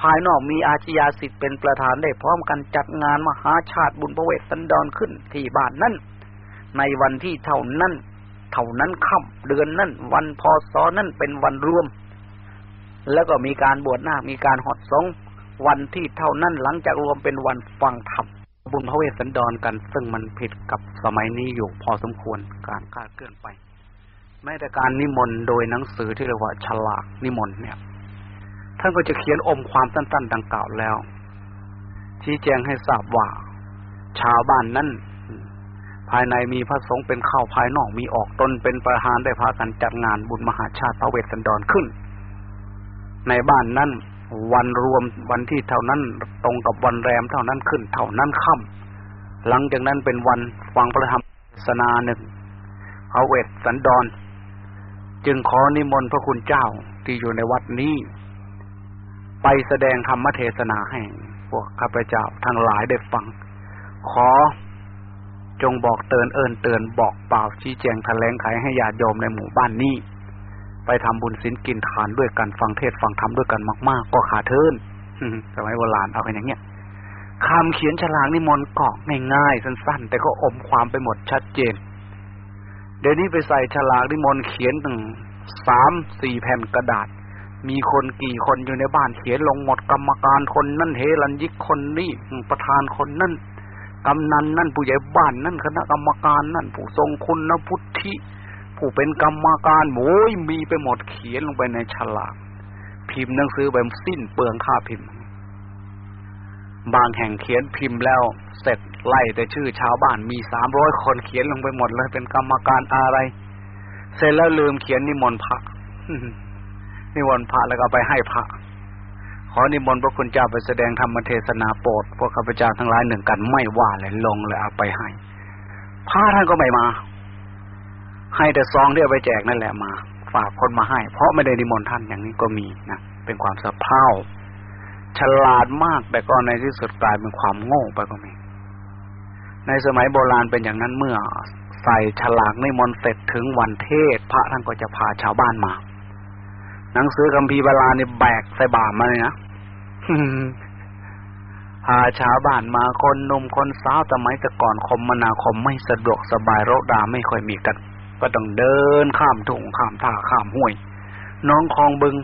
ภายนอกมีอาชญาสิทธิ์เป็นประธานได้พร้อมกันจัดงานมหาชาติบุญประเวศสันดรขึ้นที่บ้านนั้นในวันที่เท่านั้นเท่านั้นค่ำเดือนนั้นวันพศนั้นเป็นวันรวม แล้วก็มีการบวชหน้ามีการหอดสงวันที่เท่านั้นหลังจากรวมเป็นวันฟังธรรมบุญพระเวสสันดรกัน ซึ่งมันผิดกับสมัยนี้อยู่พอสมควรการคาดเคลื่อนไป แม้แต่การนิมนต์โดยหนังสือที่เรียกว่าฉลากนิมนต์เนี่ยท่านก็จะเขียนอมความสั้นๆ ดังกล่าวแล้ว ชี้แจงให้ทราบว่า ชาวบ้านนั้นภายในมีพระสงฆ์เป็นเข้าภายนอกมีออกตนเป็นประธานได้พากันจัดงานบุญมหาชาติพระเวสสันดรขึ้น ในบ้านนั้น วันรวมวันที่เท่านั้นตรงกับวันแรมเท่านั้นขึ้นเท่านั้นค่ำหลังจากนั้นเป็นวันฟังพระธรรมสนาหนึ่งพระเวสสันดร จึงขอนิมนต์พระคุณเจ้าที่อยู่ในวัดนี้ ไปแสดงธรรมเทศนาให้พวกข้าพเจ้าทั้งหลายได้ฟัง ขอจงบอกเตือนเอินเตือนบอกเปล่าชี้แจงแถลงไขให้ญาติโยมในหมู่บ้านนี้ ไปทำบุญศีลกินทานด้วยกันฟังเทศฟังธรรมด้วยกันมาก ๆ ก็ขาดเทินสมัยโบราณเอากันอย่างเงี้ยคำเขียนฉลากนิมนต์ก็ง่ายๆสั้น ๆ แต่ก็อมความไปหมดชัดเจน เดี๋ยวนี้ไปใส่ฉลากนิมนต์เขียนตั้งสามสี่แผ่นกระดาษ มีคนกี่คนอยู่ในบ้านเขียนลงหมดกรรมการคนนั่นเฮลันยิกคนนี่ประธานคนนั่นกำนันนั่นผู้ใหญ่บ้านนั่นคณะกรรมการนั่นผู้ทรงคุณนพุทธิ ผู้เป็นกรรมการโอ้ยมีไปหมดเขียนลงไปในฉลาก พิมพ์หนังสือแบบสิ้นเปลืองค่าพิมพ์ บางแห่งเขียนพิมพ์แล้ว เสร็จไล่แต่ชื่อชาวบ้านมีสามร้อยคนเขียนลงไปหมดเลยเป็นกรรมการอะไร เสร็จแล้วลืมเขียนนิมนต์พระนิมนต์พระแล้วก็ไปให้พระขอนิมนต์พระคุณเจ้าไปแสดงธรรมเทศนาโปรดพวกข้าพเจ้าทั้งหลายหนึ่งกันไม่ว่าเลยลงเลยเอาไปให้พระท่านก็ไม่มา ให้แต่ซองที่เอาไปแจกนั่นแหละมา ฝากคนมาให้ เพราะไม่ได้นิมนต์ท่านอย่างนี้ก็มีนะเป็นความสะเพร่าฉลาดมากแต่ก็ในที่สุดกลายเป็นความโง่ไปก็มี ในสมัยโบราณเป็นอย่างนั้นเมื่อใส่ฉลากนิมนต์เสร็จถึงวันเทศ พระท่านก็จะพาชาวบ้านมา หนังสือคัมภีร์โบราณนี่แบกใส่บามาเลยนะพาชาวบ้านมาคนนมคนสาวสมัยแต่ก่อนคมมนาคมไม่สะดวกสบายโรคดาไม่ค่อยมีกัน ก็ต้องเดินข้ามถุงข้ามท่าข้ามห้วย น้องคลองบึง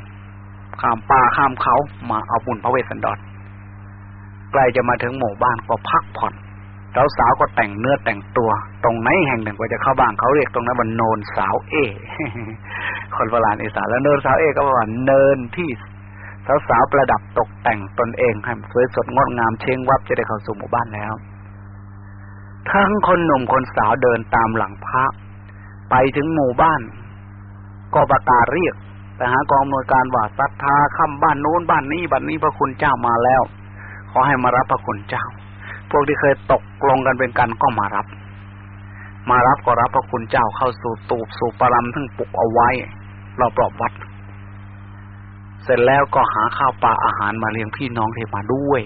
ข้ามป่าข้ามเขามาเอาบุญพระเวสสันดรใกล้จะมาถึงหมู่บ้านก็พักผ่อนสาวสาวก็แต่งเนื้อแต่งตัว ตรงไหนแห่งหนึ่งก็จะเข้าบ้านเขาเรียกตรงนั้นว่าโนนสาวเอ คนโบราณอีสานแล้วเนินสาวเอก็ว่าเนินที่สาวสาวประดับตกแต่งตนเองให้สวยสดงดงามเชงวับจะได้เข้าสู่หมู่บ้านแล้ว ทั้งคนหนุ่มคนสาวเดินตามหลังพระ ไปถึงหมู่บ้าน ก็ประกาศเรียกไปหากองหน่วยการว่าศรัทธาคำบ้านโน้นบ้านนี้บ้านนี้พระคุณเจ้ามาแล้ว ขอให้มารับพระคุณเจ้า พวกที่เคยตกลงกันเป็นกันก็มารับ มารับก็รับพระคุณเจ้าเข้าสู่ตูบสู่ปรำทั้งปุกเอาไว้ราปลอบวัด เสร็จแล้วก็หาข้าวปลาอาหารมาเลี้ยงพี่น้องเทมาด้วย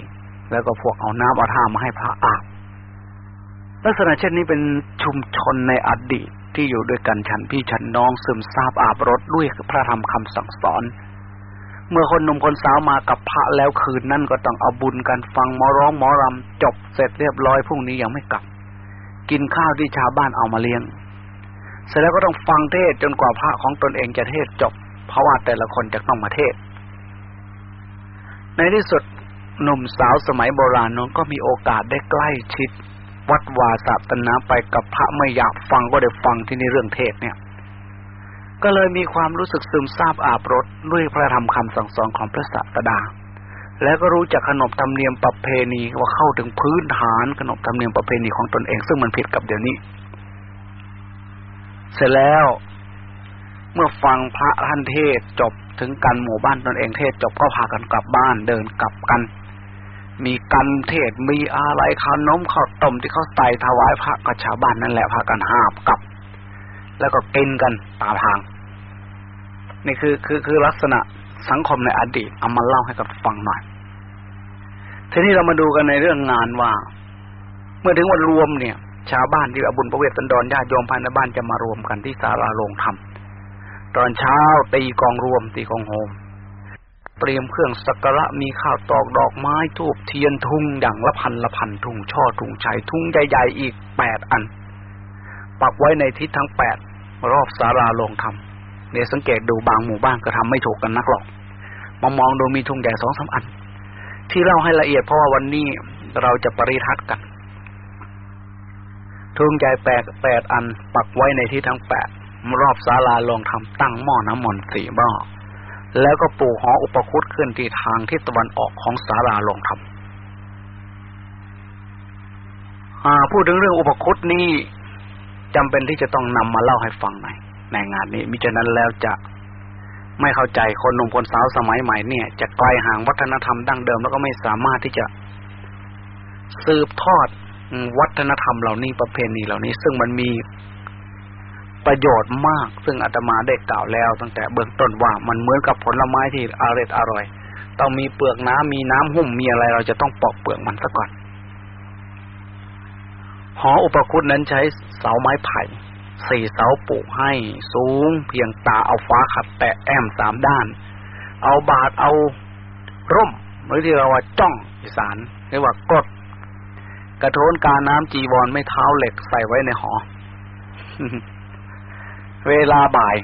แล้วก็พวกเอาน้ำเอาท่ามาให้พระอาบลักษณะเช่นนี้เป็นชุมชนในอดีต ที่อยู่ด้วยกันฉันพี่ฉันน้องซึมซาบอาบรถด้วยพระธรรมคำสั่งสอน เมื่อคนหนุ่มคนสาวมากับพระแล้วคืนนั่นก็ต้องเอาบุญกันฟังมอร้องมอรำจบเสร็จเรียบร้อยพรุ่งนี้ยังไม่กลับ กินข้าวที่ชาวบ้านเอามาเลี้ยง เสร็จแล้วก็ต้องฟังเทศจนกว่าพระของตนเองจะเทศจบ เพราะว่าแต่ละคนจะต้องมาเทศ ในที่สุดหนุ่มสาวสมัยโบราณนั้นก็มีโอกาสได้ใกล้ชิด วัดวาสตนาไปกับพระไม่อยากฟังก็ได้ฟังที่นี่เรื่องเทศเนี่ย ก็เลยมีความรู้สึกซึมซาบอาบรถด้วยพระธรรมคำสั่งสอนของพระศาสดา แล้วก็รู้จักขนบธรรมเนียมประเพณีว่าเข้าถึงพื้นฐานขนบธรรมเนียมประเพณีของตนเอง ซึ่งมันผิดกับเดี๋ยวนี้ เสร็จแล้วเมื่อฟังพระท่านเทศจบถึงกันหมู่บ้านตนเองเทศจบก็พากันกลับบ้านเดินกลับกัน มีกันเทศมีอะไรขานมข้าวต้มที่เขาใส่ถวายพระกชาวบ้านนั่นแหละพากันหาบกับ แล้วก็กินกันตามทาง นี่คือคือคือลักษณะสังคมในอดีตเอามาเล่าให้กับฟังหน่อยทีนี้เรามาดูกันในเรื่องงานว่า เมื่อถึงวันรวมเนี่ย ชาวบ้านที่เอาบุญพระเวสสันดรญาติโยมภายในบ้านจะมารวมกันที่ศาลาโรงธรรมตอนเช้าตีกลองรวมตีกลองโฮม เตรียมเครื่องสักการะมีข้าวตอกดอกไม้ทูบเทียนทุ่งอย่างละพันละพันทุ่งช่อทุ่งชัยทุ่งใหญ่ๆอีกแปดอัน ปักไว้ในทิศทั้งแปดรอบศาลาโรงธรรมเนี่ยสังเกตดูบางหมู่บ้านก็ทำไม่ถูกกันนักหรอกมองมองดูมีธุงใหญ่สองสามอัน ที่เล่าให้ละเอียดเพราะว่าวันนี้เราจะปริทัศน์กัน ทุ่งใหญ่แปดแปดอัน ปักไว้ในที่ทั้งแปดรอบศาลาลงทำตั้งหม้อน้ำมนต์สี่หม้อ แล้วก็ปลูกหออุปคุตขึ้นที่ทางทิศตะวันออกของศาลาลงธรรมพูดถึงเรื่องอุปคุตนี้จำเป็นที่จะต้องนำมาเล่าให้ฟังหน่อยในงานนี้มิฉะนั้นแล้วจะไม่เข้าใจคนหนุ่มคนสาวสมัยใหม่เนี่ย จะไกลห่างวัฒนธรรมดั้งเดิมแล้วก็ไม่สามารถที่จะสืบทอดวัฒนธรรมเหล่านี้ประเพณีเหล่านี้ ซึ่งมันมี ประโยชน์มาก ซึ่งอาตมาได้กล่าวแล้ว ตั้งแต่เบื้องต้นว่ามันเหมือนกับผลไม้ที่อร่อยอร่อย ต้องมีเปลือกน้ำมีน้ำหุ้มมีอะไร เราจะต้องปอกเปลือกมันซะก่อน หออุปคุตนั้นใช้เสาไม้ไผ่สี่เสาปลูกให้สูง เพียงตาเอาฟ้าขัดแตะแอมสามด้าน เอาบาดเอาร่มหรือที่เราว่าจ้องอีสานเรียกว่ากดกระโถนกาน้ำจีวรไม่เท้าเหล็กใส่ไว้ในหอ เวลาบ่าย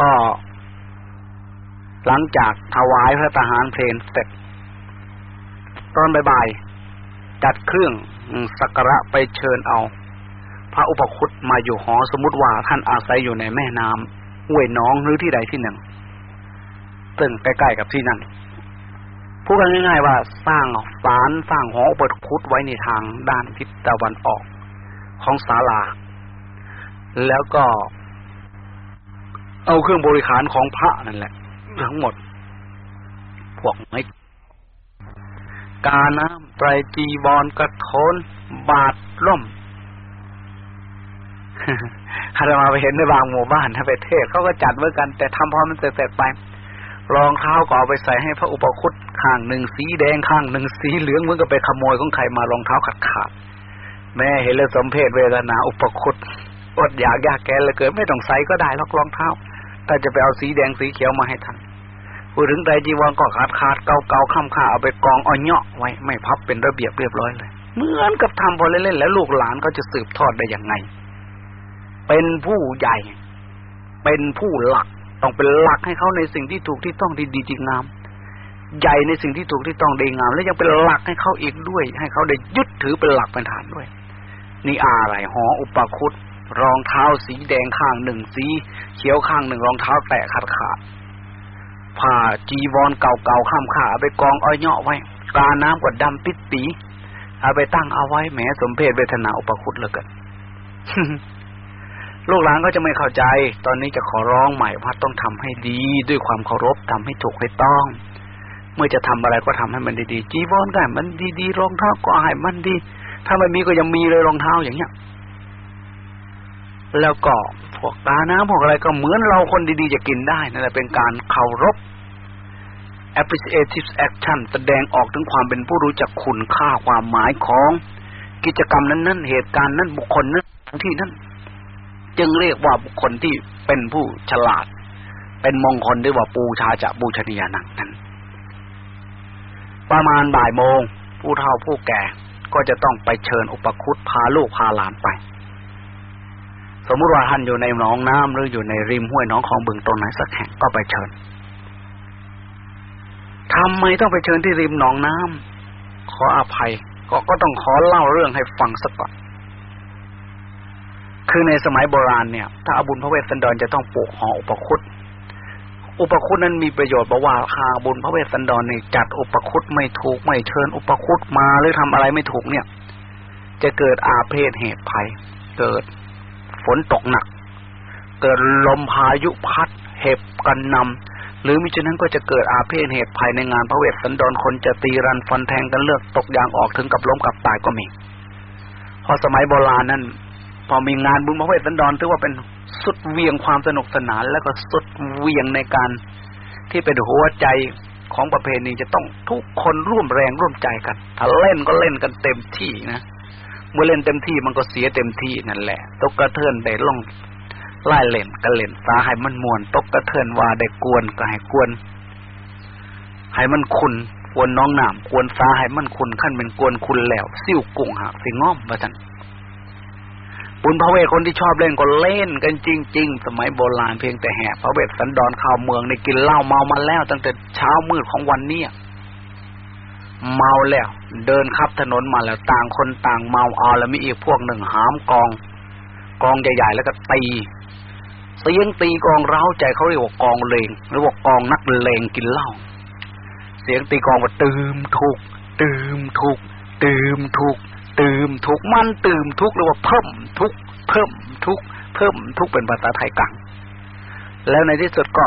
ก็ หลังจากถวายพระทหารเพลนเสร็จ ตอนบ่ายจัดเครื่องสักระไปเชิญเอา พระอุปคุตมาอยู่หอสมมติว่าท่านอาศัยอยู่ในแม่น้ำห้วยน้องหรือที่ใดที่หนึ่งซึ่งใกล้ๆกับที่นั่นพูดกันง่ายๆว่าสร้างศาลสร้างหออุปคุตไว้ในทางด้านทิศตะวันออก ของศาลา แล้วก็ เอาเครื่องบริขารของพระนั่นแหละ ทั้งหมด พวกไม้กาน้ำไตรจีบอลกระโทน บาทร่มถ้าเรามาไปเห็นในบางหมู่บ้านถ้าไปเทศเขาก็จัดไว้กัน แต่ทำพอมันเสร็จไป รองเท้าก็เอาไปใส่ให้พระอุปคุตข้างหนึ่งสีแดงข้างหนึ่งสีเหลืองเหมือนกับไปขโมยของใครมารองเท้าขาดขาดแม่เห็นแล้วสมเพศเวทนาอุปคุต อดอยากยากแกเลยเกิดไม่ต้องใส่ก็ได้ล็อกรองเท้าแต่จะไปเอาสีแดงสีเขียวมาให้ท่านพูดถึงใจจีวรก็ขาดขาดเกาเกาข้ามขาเอาไปกองอ่อนเนาะไว้ไม่พับเป็นระเบียบเรียบร้อยเลย เหมือนกับทำพอเล่นๆแล้วลูกหลานก็จะสืบทอดได้อย่างไง เป็นผู้ใหญ่ เป็นผู้หลักต้องเป็นหลักให้เขาในสิ่งที่ถูกที่ต้องดีดีจริงงาม ใหญ่ในสิ่งที่ถูกที่ต้องดีงาม และยังเป็นหลักให้เขาอีกด้วย ให้เขาได้ยึดถือเป็นหลักเป็นฐานด้วย นี่อะไรหออุปคุต รองเท้าสีแดงข้างหนึ่งสีเขียวข้างหนึ่งรองเท้าแตะขาดขาดผ้าจีวรเก่าๆข้ามขาไปกองอ้อยเนาะไว้กาน้ำกดดำปิดปีเอาไปตั้งเอาไว้แหมสมเพศเวทนาอุปคุตเลยกันลูกหลานก็จะไม่เข้าใจ ตอนนี้จะขอร้องใหม่ว่าต้องทำให้ดีด้วยความเคารพทำให้ถูกให้ต้อง เมื่อจะทำอะไรก็ทำให้มันดีๆ จีวรก็ให้มันดีๆรองเท้าก็ให้มันดี ถ้าไม่มีก็ยังมีเลยรองเท้าอย่างเงี้ย แล้วก็พวกตาน้ำพวกอะไรก็เหมือนเราคนดีๆจะกินได้นั่นแหละเป็นการเคารพ appreciative action แสดงออกถึงความเป็นผู้รู้จักคุณค่าความหมายของกิจกรรมนั้น ๆ เหตุการณ์นั้นบุคคลนั้นที่นั้นจึงเรียกว่าบุคคลที่เป็นผู้ฉลาด เป็นมงคลด้วยว่าปูชาจะบูชนียานังนั้น ประมาณบ่ายโมง ผู้เฒ่าผู้แก่ก็จะต้องไปเชิญอุปคุตพาลูกพาหลานไป สมมติว่าท่านอยู่ในหนองน้ำหรืออยู่ในริมห้วยน้องของบึงตรงไหนสักแห่งก็ไปเชิญทำไมต้องไปเชิญที่ริมหนองน้ำขออภัยก็ก็ต้องขอเล่าเรื่องให้ฟังสักก่อนคือในสมัยโบราณเนี่ย ถ้าอาบุญพระเวสสันดรจะต้องปลูกหออุปคุตอุปคุตนั้นมีประโยชน์บอกว่าหาบุญพระเวสสันดรนี่จัดอุปคุตไม่ถูกไม่เชิญ อุปคุตมาหรือทำอะไรไม่ถูกเนี่ย จะเกิดอาเพศเหตุภัย เกิด ฝนตกหนัก เกิดลมพายุพัด เห็บกันนำหรือมิฉะนั้นก็จะเกิดอาเพศเหตุภัยในงานพระเวสสันดรคนจะตีรันฟันแทงกันเลือกตกยางออกถึงกับล้มกับตายก็มี พอสมัยโบราณนั้น พอมีงานบุญพระเวสสันดรถือว่าเป็นสุดเวียงความสนุกสนาน แล้วก็สุดเวียงในการที่เป็นหัวใจของประเพณีจะต้องทุกคนร่วมแรงร่วมใจกัน ถ้าเล่นก็เล่นกันเต็มที่นะ เมื่อเล่นเต็มที่มันก็เสียเต็มที่นั่นแหละตกกระเทือนได้ล่องไล่เล่นก็เล่นสาให้มันมวนตกกระเทือนว่าได้กวนก็ให้กวนให้มันคุณกวนน้องหนามกวนสาให้มันคุณขั้นเป็นกวนคุณแล้วซิ่วกุ้งหักสิง้อมว่าจันบุญพระเวทคนที่ชอบเล่นก็เล่นกันจริง ๆ สมัยโบราณเพียงแต่แห่พระเวทสันดอนข่าวเมืองในกินเหล้าเมามาแล้ว ตั้งแต่เช้ามืดของวันนี้ เมาแล้ว เดินขับถนนมาแล้วต่างคนต่างเมาเอาแล้วมีอีกพวกหนึ่งหามกอง กองใหญ่ๆแล้วก็ตีเสียงตีกองเร้าใจเขาเรียกว่ากองเลงหรือว่ากองนักเลงกินเหล้าเสียงตีกองว่าตื่มทุกตื่มทุกตื่มทุกตื่มทุกมันตื่มทุกหรือว่าเพิ่มทุกเพิ่มทุกเพิ่มทุกเป็นภาษาไทยกลางแล้วในที่สุดก็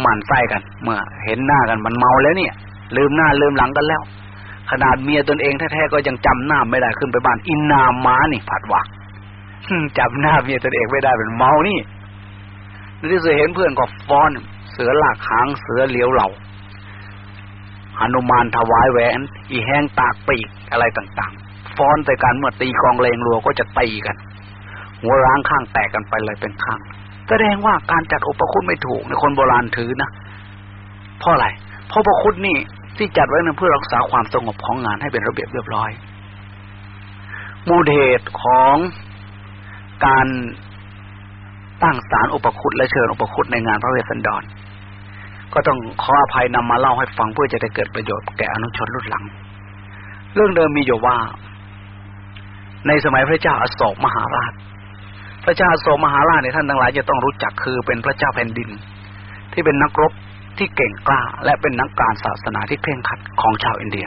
หมั่นไส้กัน เมื่อเห็นหน้ากันมันเมาแล้วเนี่ย ลืมหน้าลืมหลังกันแล้ว ขนาดเมียตนเองแท้ๆก็ยังจำหน้าไม่ได้ขึ้นไปบ้าน อินนาม้านี่ผัดวักจำหน้าเมียตนเองไม่ได้เป็นเมานี่ในที่สุดเห็นเพื่อนก็ฟ้อน เสือหลากหางเสือเหลียวเหล่าหนุมานถวายแหวน อีแห้งตากปีกอะไรต่างๆ ฟ้อนแต่การเมื่อตีกองเลงรัวก็จะตีกัน หัวร้างข้างแตกกันไปเลยเป็นข้าง แสดงว่าการจัดอุปคุณไม่ถูกในคนโบราณถือนะเพราะอะไรเพราะอุปคุณนี่ ที่จัดไว้นั้นเพื่อรักษาความสงบของงานให้เป็นระเบียบเรียบร้อย มูลเหตุของการตั้งศาลอุปคุตและเชิญอุปคุตในงานพระเวสสันดร ก็ต้องขออภัยนำมาเล่าให้ฟังเพื่อจะได้เกิดประโยชน์แก่อนุชนรุ่นหลัง เรื่องเดิมมีอยู่ว่า ในสมัยพระเจ้าอโศกมหาราช พระเจ้าอโศกมหาราชในท่านทั้งหลายจะต้องรู้จักคือเป็นพระเจ้าแผ่นดิน ที่เป็นนักรบ ที่เก่งกล้า และเป็นนักการศาสนาที่เคร่งขัดของชาวอินเดีย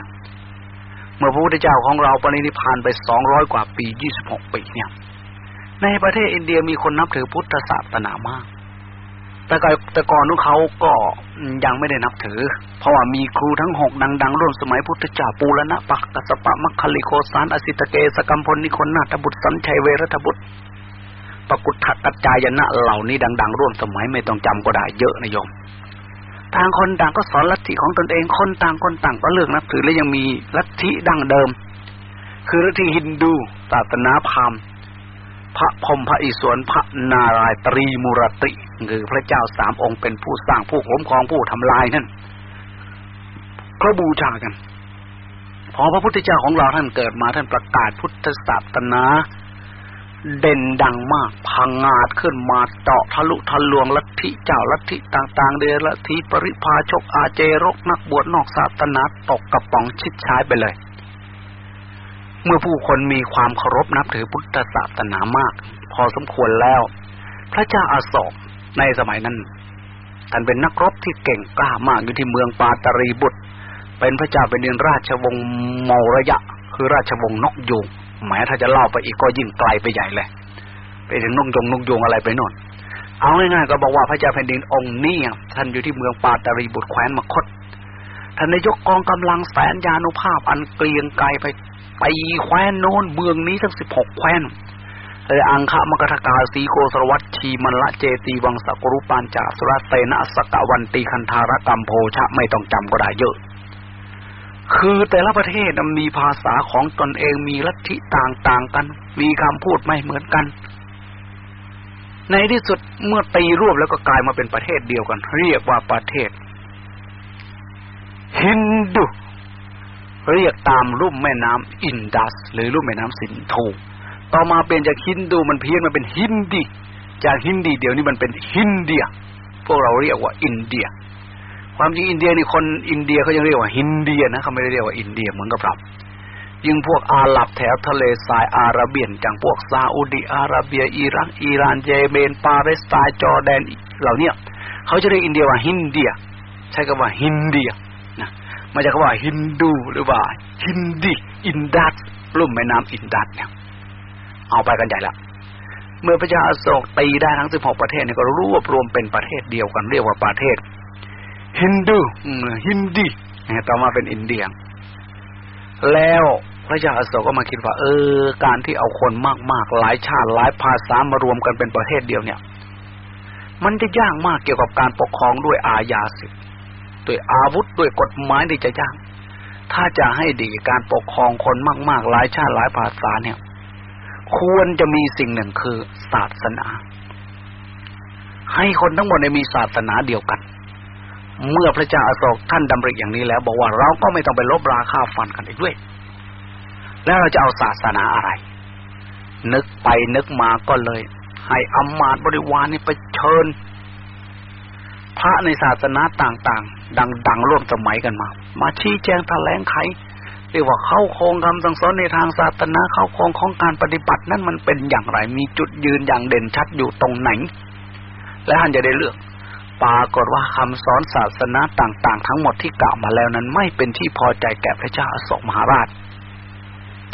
เมื่อพระพุทธเจ้าของเราปรินิพานไปสองร้อยกว่าปียี่สิบหกปีเนี่ย ในประเทศอินเดียมีคนนับถือพุทธศาสนามาก แต่ก่อนแต่ก่อนนู้เขาก็ยังไม่ได้นับถือ เพราะว่ามีครูทั้งหกดัง ๆ ร่วมสมัยพุทธเจ้าปูรณะปักกัสปะมัคคลิโคสานอสิตเกสกัมพลนิคนนาถบุตรสันชัยเวรทบุตรปกุฏกัจจายนะเหล่านี้ดัง ๆ ร่วมสมัยไม่ต้องจำก็ได้เยอะนะโยม ทางคนต่างก็สอนลัทธิของตนเองคนต่างคนต่างก็เลือกนับถือและยังมีลัทธิดั้งเดิม คือลัทธิฮินดูศาสนาพราหมณ์พระพรมพระอิศวรพระนารายตรีมุรติคือพระเจ้าสามองค์เป็นผู้สร้างผู้ขมครองผู้ทำลายนั่นก็บูชากัน พอพระพุทธเจ้าของเราท่านเกิดมาท่านประกาศพุทธศาสนา เด่นดังมาก พังงาดขึ้นมาเจาะทะลุทะลวงลัทธิเจ้าลัทธิต่างๆ เดลัทธิปริพาชกอาเจรกนักบวชนอกศาสนาตกกระป๋องชิดชายไปเลย เมื่อผู้คนมีความเคารพนับถือพุทธศาสนามาก พอสมควรแล้ว พระเจ้าอาโศกในสมัยนั้นท่านเป็นนักรบที่เก่งกล้ามากอยู่ที่เมืองปาตรีบุตร เป็นพระเจ้าเป็นดินราชวงศ์มอรยะ คือราชวงศ์นกยูง แม้ถ้าจะเล่าไปอีกก็ยิ่งไกลไปใหญ่เลยไปถึงนกยงนกยูงอะไรไปโน่นเอาง่ายๆก็บอกว่าพระเจ้าแผ่นดินองค์นี้ท่านอยู่ที่เมืองปาตารีบุตรแคว้นมคตท่านนายกกองกำลังแสนยานุภาพอันเกลียงไกลไปไปแคว้นโน้นเมืองนี้ทั้งสิบหกแคว้นเลยอังคามกทกาสีโกสรวัตชีมันละเจตีวังสกุรุปานจาสุรเตนะสกวันตีคันธารกรรมโพชะไม่ต้องจำก็ได้เยอะ คือแต่ละประเทศมีภาษาของตนเองมีลัทธิต่างๆกัน มีคำพูดไม่เหมือนกัน ในที่สุดเมื่อตีรวบแล้วก็กลายมาเป็นประเทศเดียวกัน เรียกว่าประเทศฮินดูเรียกตามลุ่มแม่น้ำอินดัส หรือลุ่มแม่น้ำสินธุต่อมาเป็นจากฮินดูมันเพี้ยนมาเป็นฮินดี จากฮินดีเดี๋ยวนี้มันเป็นฮินเดีย พวกเราเรียกว่าอินเดีย ความจริงอินเดียนี่คนอินเดียเขายังเรียกว่าฮินเดียนะเขาไม่ได้เรียกว่าอินเดียเหมือนกับเรายิ่งพวกอาหรับแถบทะเลทรายอาระเบียนอย่างพวกซาอุดิอาระเบียอิรักอิหร่านเยเมนปาเลสไตน์จอร์แดนเหล่านี้เขาจะเรียกอินเดียว่าฮินเดีย ใช้คำว่าฮินเดียนะมาจากคำว่าฮินดูหรือว่าฮินดีอินดัสลุ่มแม่น้ำอินดัสเนี่ยเอาไปกันใหญ่ละเมื่อพระเจ้าอโศกตีได้ทั้งสิบหกประเทศเนี่ยก็รวบรวมเป็นประเทศเดียวกันเรียกว่าประเทศ ฮินดูฮินดีต่อมาเป็นอินเดีย แล้วพระเจ้าอโศกก็มาคิดว่า เออ การที่เอาคนมากๆ หลายชาติหลายภาษามารวมกันเป็นประเทศเดียวเนี่ย มันจะยากมากเกี่ยวกับการปกครองด้วยอาญาสิทธิด้วยอาวุธด้วยกฎหมายที่จะยากถ้าจะให้ดีการปกครองคนมาก ๆ หลายชาติหลายภาษาเนี่ย ควรจะมีสิ่งหนึ่งคือศาสนา ให้คนทั้งหมดในมีศาสนาเดียวกัน เมื่อพระเจ้าอโศกท่านดำริอย่างนี้แล้ว บอกว่าเราก็ไม่ต้องไปลบราค่าฟันกันอีกด้วย แล้วเราจะเอาศาสนาอะไร นึกไปนึกมาก็เลย ให้อำมาตย์บริวารนี่ไปเชิญ พระในศาสนาต่างๆ ดังๆร่วมสมัยกันมา มาชี้แจงแถลงไขเรียกว่าเข้าโครงคำสั่งสอนในทางศาสนาเข้าโครงของการปฏิบัตินั้นมันเป็นอย่างไร มีจุดยืนอย่างเด่นชัดอยู่ตรงไหน และท่านจะได้เลือก ปรากฏว่าคำสอนศาสนาต่าง ๆ ทั้งหมดที่กล่าวมาแล้วนั้นไม่เป็นที่พอใจแก่พระเจ้าอโศกมหาราช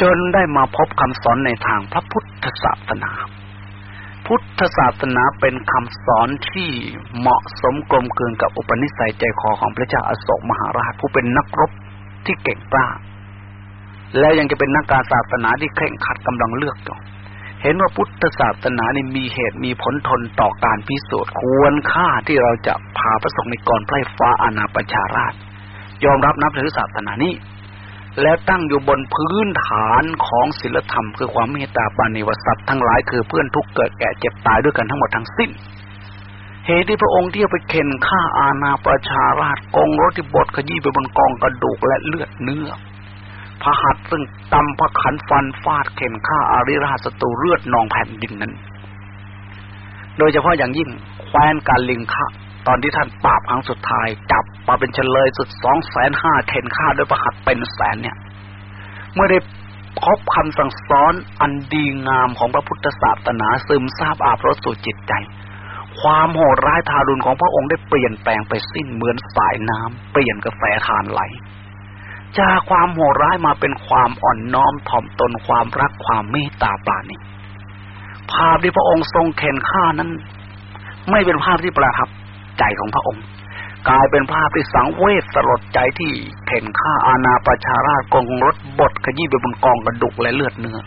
จนได้มาพบคำสอนในทางพระพุทธศาสนา พุทธศาสนาเป็นคำสอนที่เหมาะสมกลมกลืนกับอุปนิสัยใจคอของพระเจ้าอโศกมหาราช ผู้เป็นนักรบที่เก่งกล้า แล้วยังจะเป็นนักการศาสนาที่เคร่งขัดกำลังเลือกอยู่ เห็นว่าพุทธศาสนานี่มีเหตุมีผลทนต่อการพิสูจน์ควรค่าที่เราจะพาพระสงฆ์ในกรไพร่ฟ้าอาณาประชาราช ยอมรับนับถือศาสนานี้ แล้วตั้งอยู่บนพื้นฐานของศีลธรรม คือความเมตตาปานิวสัตว์ทั้งหลายคือเพื่อนทุกเกิดแก่เจ็บตายด้วยกันทั้งหมดทั้งสิ้น เหตุที่พระองค์ที่ไปเข็นฆ่าอาณาประชาราชกองรถที่บดขยี้ไปบนกองกระดูกและเลือดเนื้อ พระหัตซึ่งตำพระขันฟันฟาดเข็นฆ่าอาริราชศัตรูเลือดนองแผ่นดินนั้น โดยเฉพาะอย่างยิ่งแคว้นกาลิงคะตอนที่ท่านปราบครั้งสุดท้าย จับมาเป็นเฉลยสุดสองแสนห้าเข็นฆ่าด้วยประหัตเป็นแสนเนี่ย เมื่อได้พบคำสั่งสอนอันดีงามของพระพุทธศาสนาซึมซาบอาบรสสู่จิตใจ ความโหดร้ายทารุณของพระองค์ได้เปลี่ยนแปลงไปสิ้นเหมือนสายน้ำเปลี่ยนกาแฟทานไหล จากความโหดร้ายมาเป็นความอ่อนน้อมถ่อมตนความรักความเมตตาปราณีภาพที่พระองค์ทรงเข็นฆ่านั้น ไม่เป็นภาพที่ประทับใจของพระองค์ กลายเป็นภาพที่สังเวชสลดใจที่เข็นฆ่าอาณาประชาราชกองรถบดขยี้ไปบนกองกระดูกและเลือดเนื้อ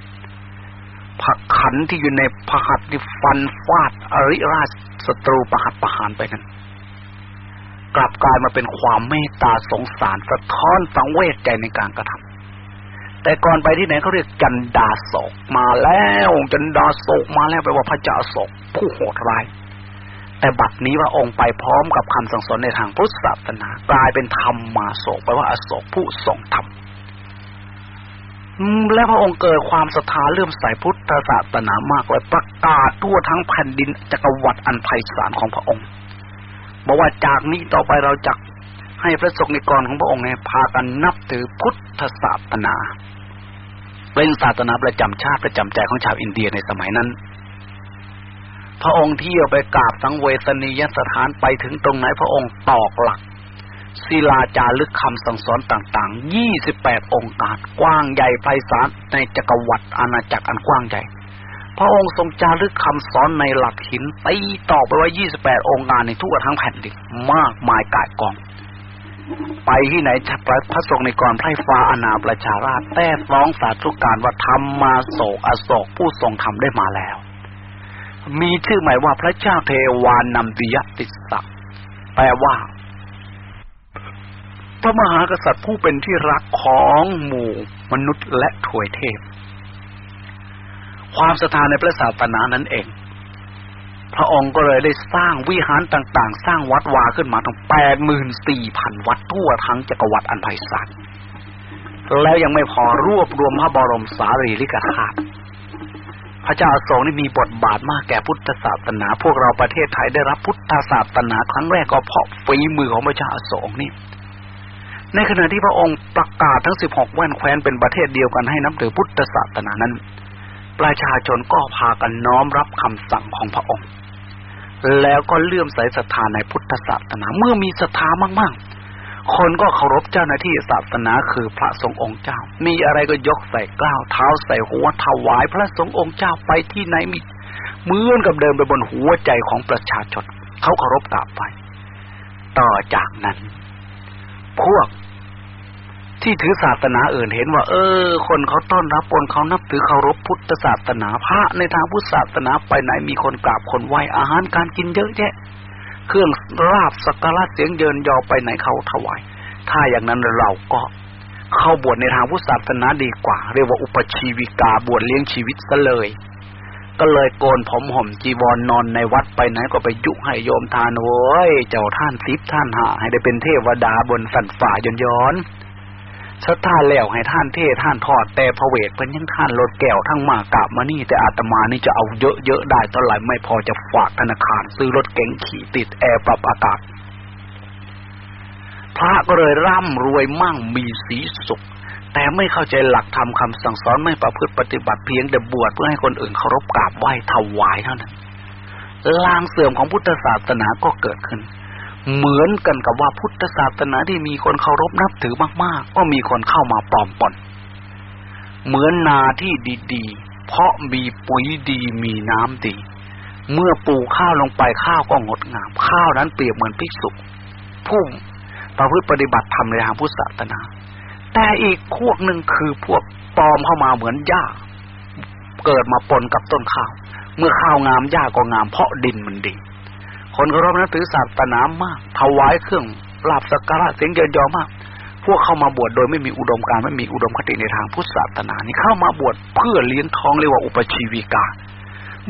ผักขันที่อยู่ในพหัตที่ฟันฟาดอริราชศัตรูประหัตประหารไปนั้น กลับกลายมาเป็นความเมตตาสงสารสะท้อนสังเวชใจในการกระทำแต่ก่อนไปที่ไหนเขาเรียกจันดาโศกมาแล้วจันดาโศกมาแล้วแปลว่าพระเจ้าโศกผู้โหดร้ายแต่บัดนี้ว่าองค์ไปพร้อมกับคำสั่งสอนในทางพุทธศาสนากลายเป็นธรรมมาโศกแปลว่าอโศกผู้ทรงธรรมและพระองค์เกิดความศรัทธาเลื่อมใสพุทธศาสนามากเลยประกาศทั่วทั้งแผ่นดินจักรวรรดิอันไพศาลของพระองค์ บอกว่าจากนี้ต่อไปเราจะให้พระสงฆ์ในกรของพระองค์เนี่ยพากันนับถือพุทธศาสนาเป็นศาสนาประจำชาติประจำใจของชาวอินเดียในสมัยนั้น พระองค์เที่ยวไปกราบสังเวสนียสถานไปถึงตรงไหนพระองค์ตอกหลักศิลาจารึกคำสั่งสอนต่างๆ 28 องค์การกว้างใหญ่ไพศาลในจักรวรรดิอาณาจักรอันกว้างใหญ่ พระองค์ทรงจารึกคำสอนในหลักหินตีต่อไปว่า28องค์งานในทั่วทั้งแผ่นดินมากมายกายกอง ไปที่ไหนพระทรงในกรไพร่ฟ้าอนาประชาราชแต่ร้องสาธุการว่าธรรมมาโศกอโศกผู้ทรงธรรมได้มาแล้ว มีชื่อหมายว่าพระเจ้าเทวานัมติยติสักแปลว่า พระมหากษัตริย์ผู้เป็นที่รักของหมู่มนุษย์และถวยเทพ ความศรัทธาในพระศาสนานั้นเอง พระองค์ก็เลยได้สร้างวิหารต่างๆ สร้างวัดวาขึ้นมาทั้งแปดหมื่นสี่พันวัดทั่วทั้งจักรวรรดิอันไพศาลแล้วยังไม่พอรวบรวมพระบรมสารีริกธาตุพระเจ้าอโศกนี่มีบทบาทมากแก่พุทธศาสนา พวกเราประเทศไทยได้รับพุทธศาสนาครั้งแรกก็เพราะฝีมือของพระเจ้าอโศกนี่ ในขณะที่พระองค์ประกาศทั้งสิบหกแว่นแคว้นเป็นประเทศเดียวกันให้นับถือพุทธศาสนานั้น ประชาชนก็พากันน้อมรับคำสั่งของพระองค์ แล้วก็เลื่อมใสศรัทธาในพุทธศาสนาเมื่อมีศรัทธามากๆ คนก็เคารพเจ้าหน้าที่ศาสนาคือพระสงฆ์องค์เจ้า มีอะไรก็ยกใส่กล้าวเท้าใส่หัวถวายพระสงฆ์องค์เจ้าไปที่ไหนมีเหมือนกับเดินไปบนหัวใจของประชาชนเขาเคารพกราบไป ต่อจากนั้น พวก ที่ถือศาสนาอื่นเห็นว่า เออ คนเขาต้อนรับคนเขานับถือเคารพพุทธศาสนาพระในทางพุทธศาสนาไปไหนมีคนกราบคนไหว้อาหารการกินเยอะแยะ เครื่องราบสักการะเสียงเยินยอไปไหนเขาถวาย ถ้าอย่างนั้นเราก็เข้าบวชในทางพุทธศาสนาดีกว่า เรียกว่าอุปชีวิกาบวชเลี้ยงชีวิตซะเลย ก็เลยโกนผมห่มจีวรนนอนในวัดไปไหนก็ไปยุให้โยมทานโว้ยเจ้าท่านทิพท่านหาให้ได้เป็นเทวดาบนสันฝ่ายนย้อน สถานแล้วให้ท่านเทท่านทอดแต่พระเวทเป็นยังท่านรถแก้วทั้งมากราบมานี่แต่อาตมานี่จะเอาเยอะๆได้ตอนไหร่ไม่พอจะฝากธนาคาร ซื้อรถเก๋งขี่ติดแอร์ปรับอากาศ พระก็เลยร่ำรวยมั่งมีสีสุข แต่ไม่เข้าใจหลักธรรมคาสั่งสอนไม่ประพฤติปฏิบัติเพียงแต่บวชเพื่อให้คนอื่นเคารพกราบไหว้ถวายเท่านั้นลางเสื่อมของพุทธศาสนาก็เกิดขึ้น เหมือนกันกับว่าพุทธศาสนาที่มีคนเคารพนับถือมาก ๆ ก็มีคนเข้ามาปลอมปนเหมือนนาที่ดีๆ เพราะมีปุ๋ยดีมีน้ำดี เมื่อปลูกข้าวลงไปข้าวก็งดงาม ข้าวนั้นเปรียบเหมือนภิกษุผู้ประพฤติปฏิบัติธรรมในทางพุทธศาสนา แต่อีกพวกหนึ่งคือพวกปลอมเข้ามาเหมือนหญ้า เกิดมาปนกับต้นข้าว เมื่อข้าวงามหญ้าก็งามเพราะดินมันดี คนเคารพนับถือศาสนามากถวายเครื่องลาบสักการะเสียงเยินยอมาก พวกเข้ามาบวชโดยไม่มีอุดมการไม่มีอุดมคติในทางพุทธศาสนานี่เข้ามาบวชเพื่อเลี้ยงท้องเรียกว่าอุปชีวิกา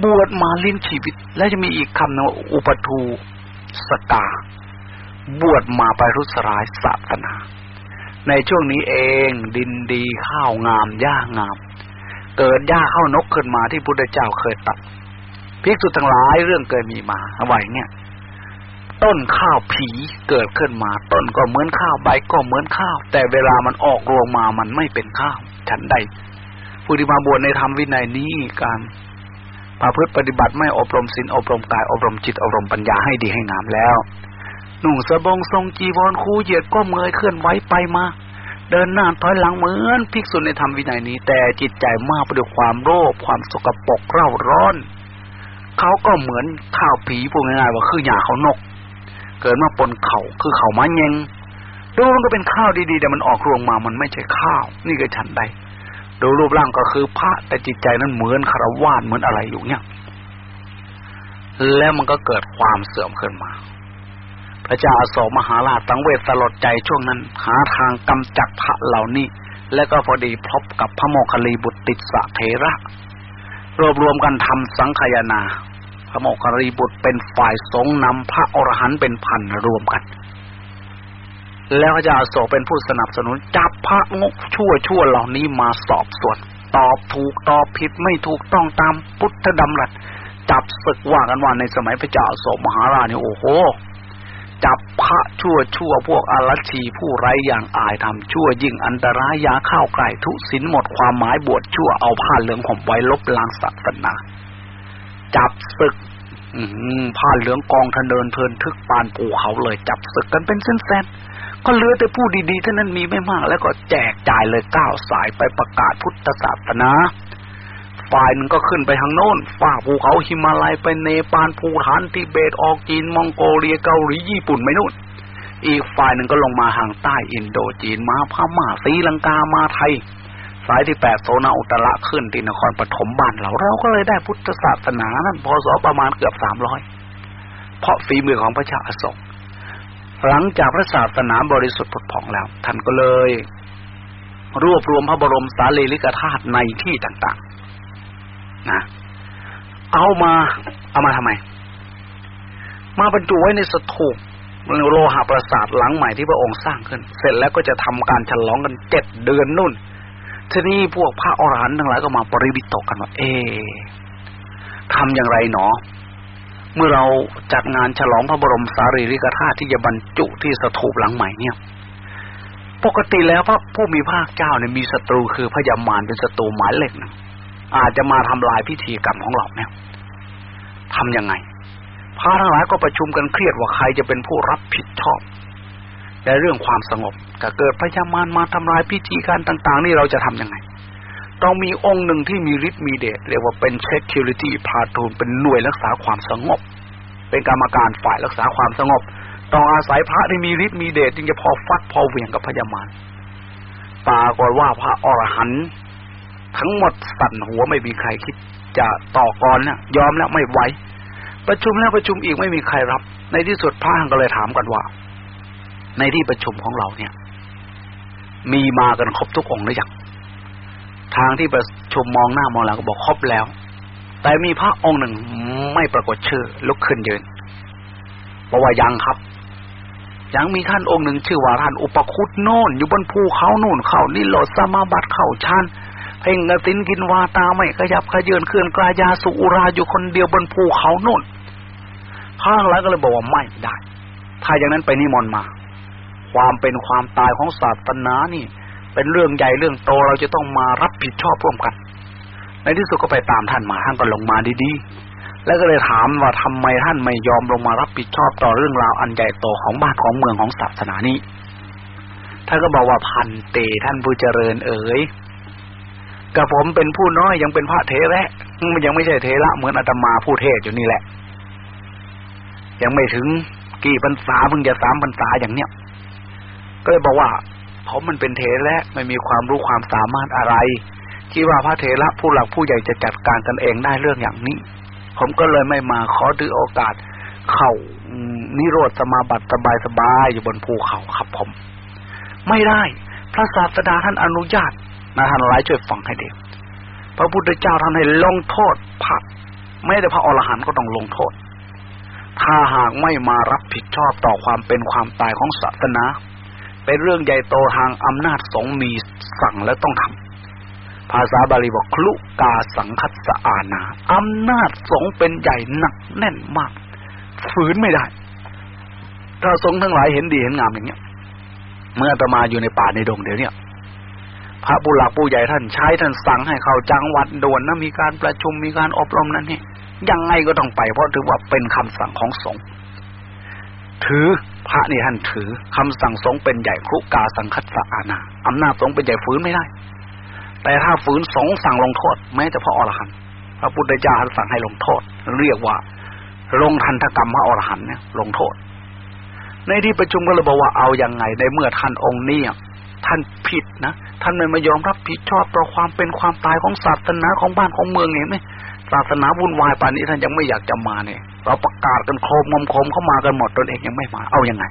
บวชมาเลี้ยงชีวิต และจะมีอีกคำนึงว่าอุปทูสกา บวชมาไปรุสรายศาสนา ในช่วงนี้เองดินดีข้าวงามหญ้างาม เกิดหญ้าเข้านกขึ้นมาที่พุทธเจ้าเคยตัด ภิกษุทั้งหลายเรื่องเคยมีมาเอาไว้เนี่ยต้นข้าวผีเกิดขึ้นมา ต้นก็เหมือนข้าวใบก็เหมือนข้าว แต่เวลามันออกรวงมามันไม่เป็นข้าว ฉันใดผู้ที่มาบวชในธรรมวินัยนี้การประพฤติปฏิบัติไม่อบรมศีลอบรมกายอบรมจิตอบรมปัญญาให้ดีให้งามแล้ว หนุ่งสบงทรงจีวรคู่เหยียดก็เมยเคลื่อนไหวไปมา เดินหน้าถอยหลังเหมือนภิกษุในธรรมวินัยนี้ แต่จิตใจมากไปด้วยความโลภความสกปรกเร่าร้อน เขาก็เหมือนข้าวผีพูดง่ายๆว่าคือหยาเขานก เกิดมาปนเขาคือเขามาเยงดูมันก็เป็นข้าวดีๆ แต่มันออกรวงมามันไม่ใช่ข้าว นี่ก็ฉันใดดูรูปร่างก็คือพระแต่จิตใจนั้นเหมือนคารวาสเหมือนอะไรอยู่เนี่ย แล้วมันก็เกิดความเสื่อมขึ้นมา พระเจ้าอโศกมหาราชตั้งเวทสลอดใจช่วงนั้น หาทางกำจัดพระเหล่านี้ และก็พอดีพบกับพระโมคคัลลีบุตรติสะเทระ รวบรวมกันทำสังขยานาพระโมคคัลลีบุตรเป็นฝ่ายสงนำพระอรหันต์เป็นพันรวมกัน แล้วพระเจ้าโศกเป็นผู้สนับสนุนจับพระงกชั่วชั่วเหล่านี้มาสอบสวน ตอบถูกตอบผิดไม่ถูกต้องตามพุทธดำรัสจับศึกว่ากันว่าในสมัยพระเจ้าโศกมหาราชนี่โอ้โห จับพระชั่วชั่วพวกอรัชีผู้ไร้อย่างอายทำชั่วยิ่งอันตรายยาข้าวไก่ทุสินหมดความหมายบวชชั่วเอาผ้าเหลืองห่มไว้ลบล้างศาสนา จับศึกผ้าเหลืองกองทะเนินเทินทึกปานปูเขาเลยจับศึกกันเป็นเส้นๆก็เหลือแต่ผู้ดีๆเท่านั้นมีไม่มาก แล้วก็แจกจ่ายเลยก้าวสายไปประกาศพุทธศาสนา ฝ่ายหนึ่งก็ขึ้นไปทางโน้นฝ่าภูเขาหิมาลัยไปเนปาลภูฐานทิเบตออกจีนมองโกเลียเกาหลีญี่ปุ่นไม่นู่น อีกฝ่ายหนึ่งก็ลงมาทางใต้อินโดจีนมาพม่าศรีลังกามาไทย สายที่แปดโซนาอุตระขึ้นที่นครปฐมบ้านเราเราก็เลยได้พุทธศาสนานั้นพศประมาณเกือบสามร้อยเพราะฝีมือของพระเจ้าอโศกหลังจากพระศาสนาบริสุทธิ์ผุดผ่องแล้ว ท่านก็เลย รวบรวมพระบรมสารีริกธาตุในที่ต่าง นะเอามา เอามาทำไม มาบรรจุไว้ในสถูปโลหะปราสาทหลังใหม่ที่พระองค์สร้างขึ้น เสร็จแล้วก็จะทำการฉลองกันเจ็ดเดือนนู่น ทีนี้พวกพระอรหันต์ทั้งหลายก็มาปริวิตกกันว่า เอทำอย่างไรหนอ เมื่อเราจัดงานฉลองพระบรมสารีริกธาตุที่จะบรรจุที่สถูปหลังใหม่เนี่ย ปกติแล้วพระผู้มีภาคเจ้าเนี่ยมีศัตรูคือพญามารเป็นศัตรูหมายเหล็กนะ อาจจะมาทำลายพิธีกรรมของเราเนี่ยทํำยังไงพระทั้งหลายก็ประชุมกันเครียดว่าใครจะเป็นผู้รับผิดชอบในเรื่องความสงบถ้าเกิดพญามารมาทำลายพิธีการต่าง ๆ นี่เราจะทํำยังไง ต้องมีองค์หนึ่งที่มีฤทธิ์มีเดชเรียกว่าเป็น security p l a t o o n เป็นหน่วยรักษาความสงบ เป็นกรรมการฝ่ายรักษาความสงบ ต้องอาศัยพระที่มีฤทธิ์มีเดชจึงจะพอฟัดพอเวียงกับพญามารปรากฏว่าพระอรหันต์ ทั้งหมดสั่นหัวไม่มีใครคิดจะต่อกรเนี่ยยอมแล้วไม่ไหวประชุมแล้วประชุมอีกไม่มีใครรับ ในที่สุดพระก็เลยถามกันว่า ในที่ประชุมของเราเนี่ย มีมากันครบทุกองค์หรือยังทางที่ประชุมมองหน้ามองหลังก็บอกครบแล้ว แต่มีพระองค์หนึ่งไม่ปรากฏชื่อ ลุกขึ้นยืนบอกว่ายังครับยังมีท่านองค์หนึ่งชื่อว่าท่านอุปคุตโน่นอยู่บนภูเขาโน่นเขานี่โหลดสมาบัติเข่าชาน เพ่งกระตินกินวาตาไม่ขยับขยืนเคลื่อนกลายาสุราอยู่คนเดียวบนภูเขาโน่นข้างหลังก็เลยบอกว่าไม่ได้ ถ้าอย่างนั้นไปนิมนต์มา ความเป็นความตายของศาสนานี่ เป็นเรื่องใหญ่เรื่องโตเราจะต้องมารับผิดชอบร่วมกัน ในที่สุดก็ไปตามท่านมาท่านก็ลงมาดีๆ แล้วก็เลยถามว่าทำไมท่านไม่ยอมลงมารับผิดชอบต่อเรื่องราวอันใหญ่โตของบ้านของเมืองของศาสนานี้ท่านก็บอกว่าพันเตท่านผู้เจริญเอ๋ย กับผมเป็นผู้น้อยยังเป็นพระเทระมันยังไม่ใช่เทระเหมือนอาตมาผู้เทศอยู่นี่แหละ ยังไม่ถึงกี่พรรษาเพิ่งจะสามพรรษาอย่างเนี้ยก็เลยบอกว่าผมมันเป็นเทระไม่มีความรู้ความสามารถอะไรคิดว่าพระเทระผู้หลักผู้ใหญ่จะจัดการกันเองได้เรื่องอย่างนี้ ผมก็เลยไม่มาขอถือโอกาส เขานิโรธสมาบัติสบายๆอยู่บนภูเขาครับผม ไม่ได้ พระศาสดาท่านอนุญาต นะท่านหลายช่วยฟังให้ดีพระพุทธเจ้าท่านให้ลงโทษพระไม่แต่พระอรหันต์ก็ต้องลงโทษ ถ้าหากไม่มารับผิดชอบต่อความเป็นความตายของศาสนา เป็นเรื่องใหญ่โตทางอำนาจสงมีสั่งและต้องทำภาษาบาลีบอกคลุกาสังคัสอานาอำนาจสงเป็นใหญ่หนักแน่นมาก ฝืนไม่ได้ ถ้าสงทั้งหลายเห็นดีเห็นงามอย่างเนี้ย เมื่อตมาอยู่ในป่าในดงเดี๋ยวนี้ พระผู้หลักผู้ใหญ่ท่านใช้ท่านสั่งให้เขาจังหวัดด่วนนะมีการประชุมมีการอบรมนั่นนี่ยังไงก็ต้องไป เพราะถือว่าเป็นคำสั่งของสงฆ์ถือพระนี่ท่านถือคำสั่งสงฆ์เป็นใหญ่ครุกาสังคัสสานาอำนาจสงฆ์เป็นใหญ่ฝืนไม่ได้ แต่ถ้าฝืนสงฆ์สั่งลงโทษแม้แต่พระอรหันต์พระพุทธเจ้าท่านสั่งให้ลงโทษ เรียกว่าลงทันทกรรมพระอรหันต์เนี่ยลงโทษ ในที่ประชุมก็เลยบอกว่าเอาอย่างไงในเมื่อท่านองค์นี้ ท่านผิดนะท่านไม่มายอมรับผิดชอบต่อความเป็นความตายของศาสนาของบ้านของเมืองเห็นไหมศาสนาวุ่นวายป่านนี้ท่านยังไม่อยากจะมาเนี่ย เราประกาศกันโครมๆ โครมเข้ามากันหมดตนเองยังไม่มาเอาอย่างไง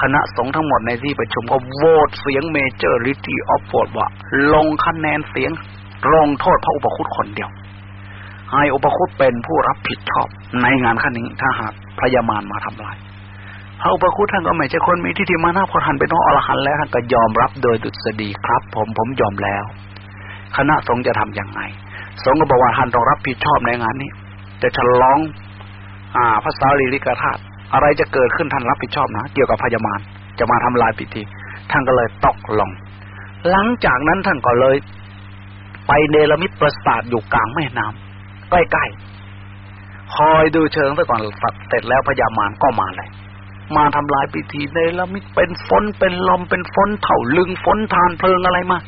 คณะสงฆ์ทั้งหมดในที่ประชุมก็โหวตเสียง majority of vote ว่า ลงคะแนนเสียงลงโทษพระอุปคุตคนเดียวให้อุปคุตเป็นผู้รับผิดชอบในงานขั้นนี้ถ้าหากพยามารมาทำลาย พระอุปคุตท่านก็ไม่ใช่คนมีทิฏฐิมานะพอท่านเป็นพระอรหันแล้วท่านก็ยอมรับโดยดุษฎีครับ ผมผมยอมแล้ว คณะสงฆ์จะทํำยังไง สงฆ์ก็บอกว่าท่านต้องรับผิดชอบในงานนี้จะฉลอง อ่าภาษาลีลิกธาตุอะไรจะเกิดขึ้นท่านรับผิดชอบนะ เกี่ยวกับพญามารจะมาทำลายพิธี ท่านก็เลยตกลง หลังจากนั้นท่านก็เลย ไปเนรมิตปราสาทอยู่กลางแม่น้ำใกล้ๆคอยดูเชิงซะก่อนสัตเสร็จแล้วพญามารก็มาเลย มาทำลายพิธีในละมิตเป็นฝนเป็นลมเป็นฝนเถ่าลึงฝนทานเพลิงอะไรมา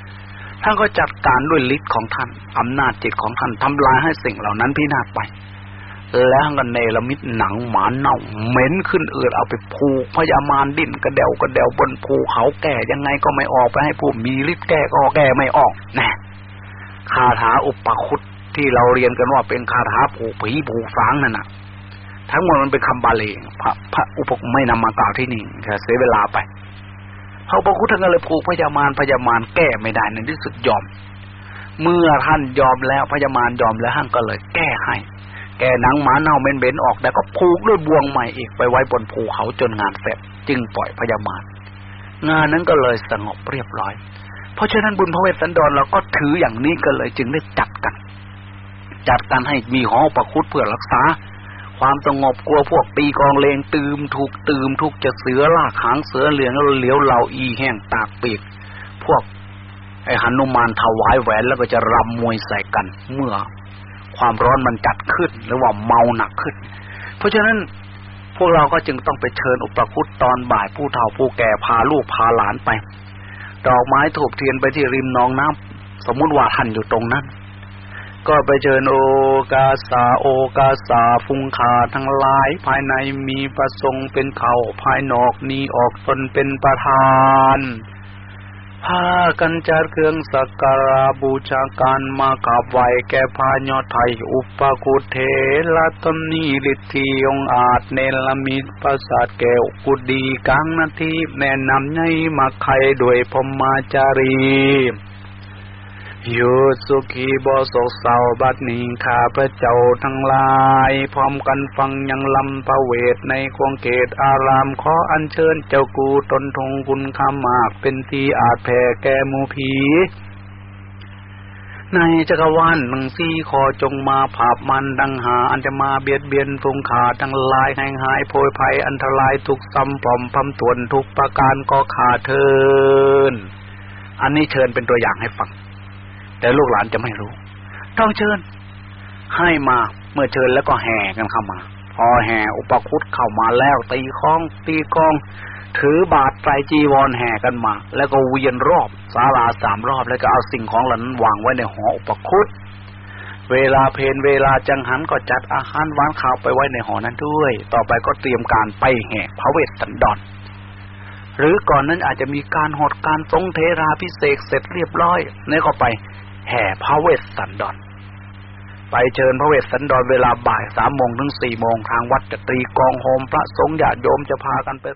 ท่านก็จัดการด้วยฤทธิ์ของท่านอำนาจจิตของท่านทำลายให้สิ่งเหล่านั้นพินาศไป แล้วก็เนรมิตหนังหมาเน่าเหม็นขึ้นเอือดเอาไปผูกพยามารดิ้นกระเดวกระเดวบนภูเขาแก่ยังไงก็ไม่ออกไปให้ผู้มีฤทธิ์แก้ก็แก้ไม่ออกน่คาถาอุปคุตที่เราเรียนกันว่าเป็นคาถาผูกผีผูกสางนั่นน่ะ ทั้งหมดมันเป็นคำบาลีพระพระอุปกไม่นำมากล่าวที่นี่ค่เสียเวลาไปพระอุปคุท่านก็เลยผูกพญามารพญามารแก้ไม่ได้ในที่สุดยอม เมื่อท่านยอมแล้วพญามารยอมแล้วท่านก็เลยแก้ให้ แก้หนังหมาเน่าเม็นเบนออกแต่ก็ผูกด้วยบ่วงใหม่อีกไปไว้บนภูเขาจนงานเสร็จ จึงปล่อยพญามารงานนั้นก็เลยสงบเรียบร้อย เพราะฉะนั้นบุญพระเวสสันดรเราก็ถืออย่างนี้ก็เลยจึงได้จัดกัน จัดกันให้มีหอประคุตเพื่อรักษา ความสงบกลัวพวกตีกองเลงตืมถูกตืมทุกจะเสือลากหางเสือเหลืองแล้วเหลียวเหล่าอีแห้งตากปีก พวกไอ้หนุมานถวายแหวนแล้วก็จะรำมวยใส่กัน เมื่อ ความร้อนมันจัดขึ้นหรือว่าเมาหนักขึ้น เพราะฉะนั้นพวกเราก็จึงต้องไปเชิญอุปคุตตอนบ่ายผู้เฒ่าผู้แก่พาลูกพาหลานไป ดอกไม้ถูกเทียนไปที่ริมหนองน้ำสมมุติว่าท่านอยู่ตรงนั้น ก็ไปเชิญโอกาสาโอกาสาฟุงขาทั้งหลาย ภายในมีประสงค์เป็นเขาภายนอกนี้ออกตนเป็นประธานพากันจัดเครื่องสักการะบูชาการมากับไหวแก่พายอดไทยอุปกุเทลตนีฤทธิองอาจเนลมิตประสาทแก้วกุดีกังนาทีแนะนำให้มาไขด้วยพมมาจารี อยู่สุขีบโศกเศร้าบัดนี้ข้าพระเจ้าทั้งหลาย พร้อมกันฟังยังลำประเวทในควงเกตอารามขออัญเชิญเจ้ากูตนทงคุณคำมากเป็นที่อาจแผ่แก่มูผีในจักรวาลหนังซี่ขอจงมาผาบมันดังหา อันจะมาเบียดเบียนทรงขาทั้งลายแห่งหายโพยภัยอันตรายทุกซ้ำปลอมพำตวนทุกประการก็ขาเทิน อันนี้เชิญเป็นตัวอย่างให้ฟัง แต่ลูกหลานจะไม่รู้ ต้องเชิญ ให้มาเมื่อเชิญแล้วก็แห่กันเข้ามา พอแห่อุปคุตเข้ามาแล้ว ตีค้อง ตีกอง ถือบาทไตรจีวรแห่กันมา แล้วก็เวียนรอบศาลาสามรอบแล้วก็เอาสิ่งของเหล่านั้นวางไว้ในหออุปคุตเวลาเพนเวลาจังหันก็จัดอาหารหวานข้าวไปไว้ในหอนั้นด้วย ต่อไปก็เตรียมการไปแห่พระเวสสันดรหรือก่อนนั้นอาจจะมีการหดการทรงเทราพิเศษเสร็จเรียบร้อยนี่ก็ไป แห่พระเวสสันดร ไปเชิญพระเวสสันดรเวลาบ่ายสามโมงถึงสี่โมงทางวัดจะตีกองโฮมพระสงฆ์ญาติโยมจะพากันไป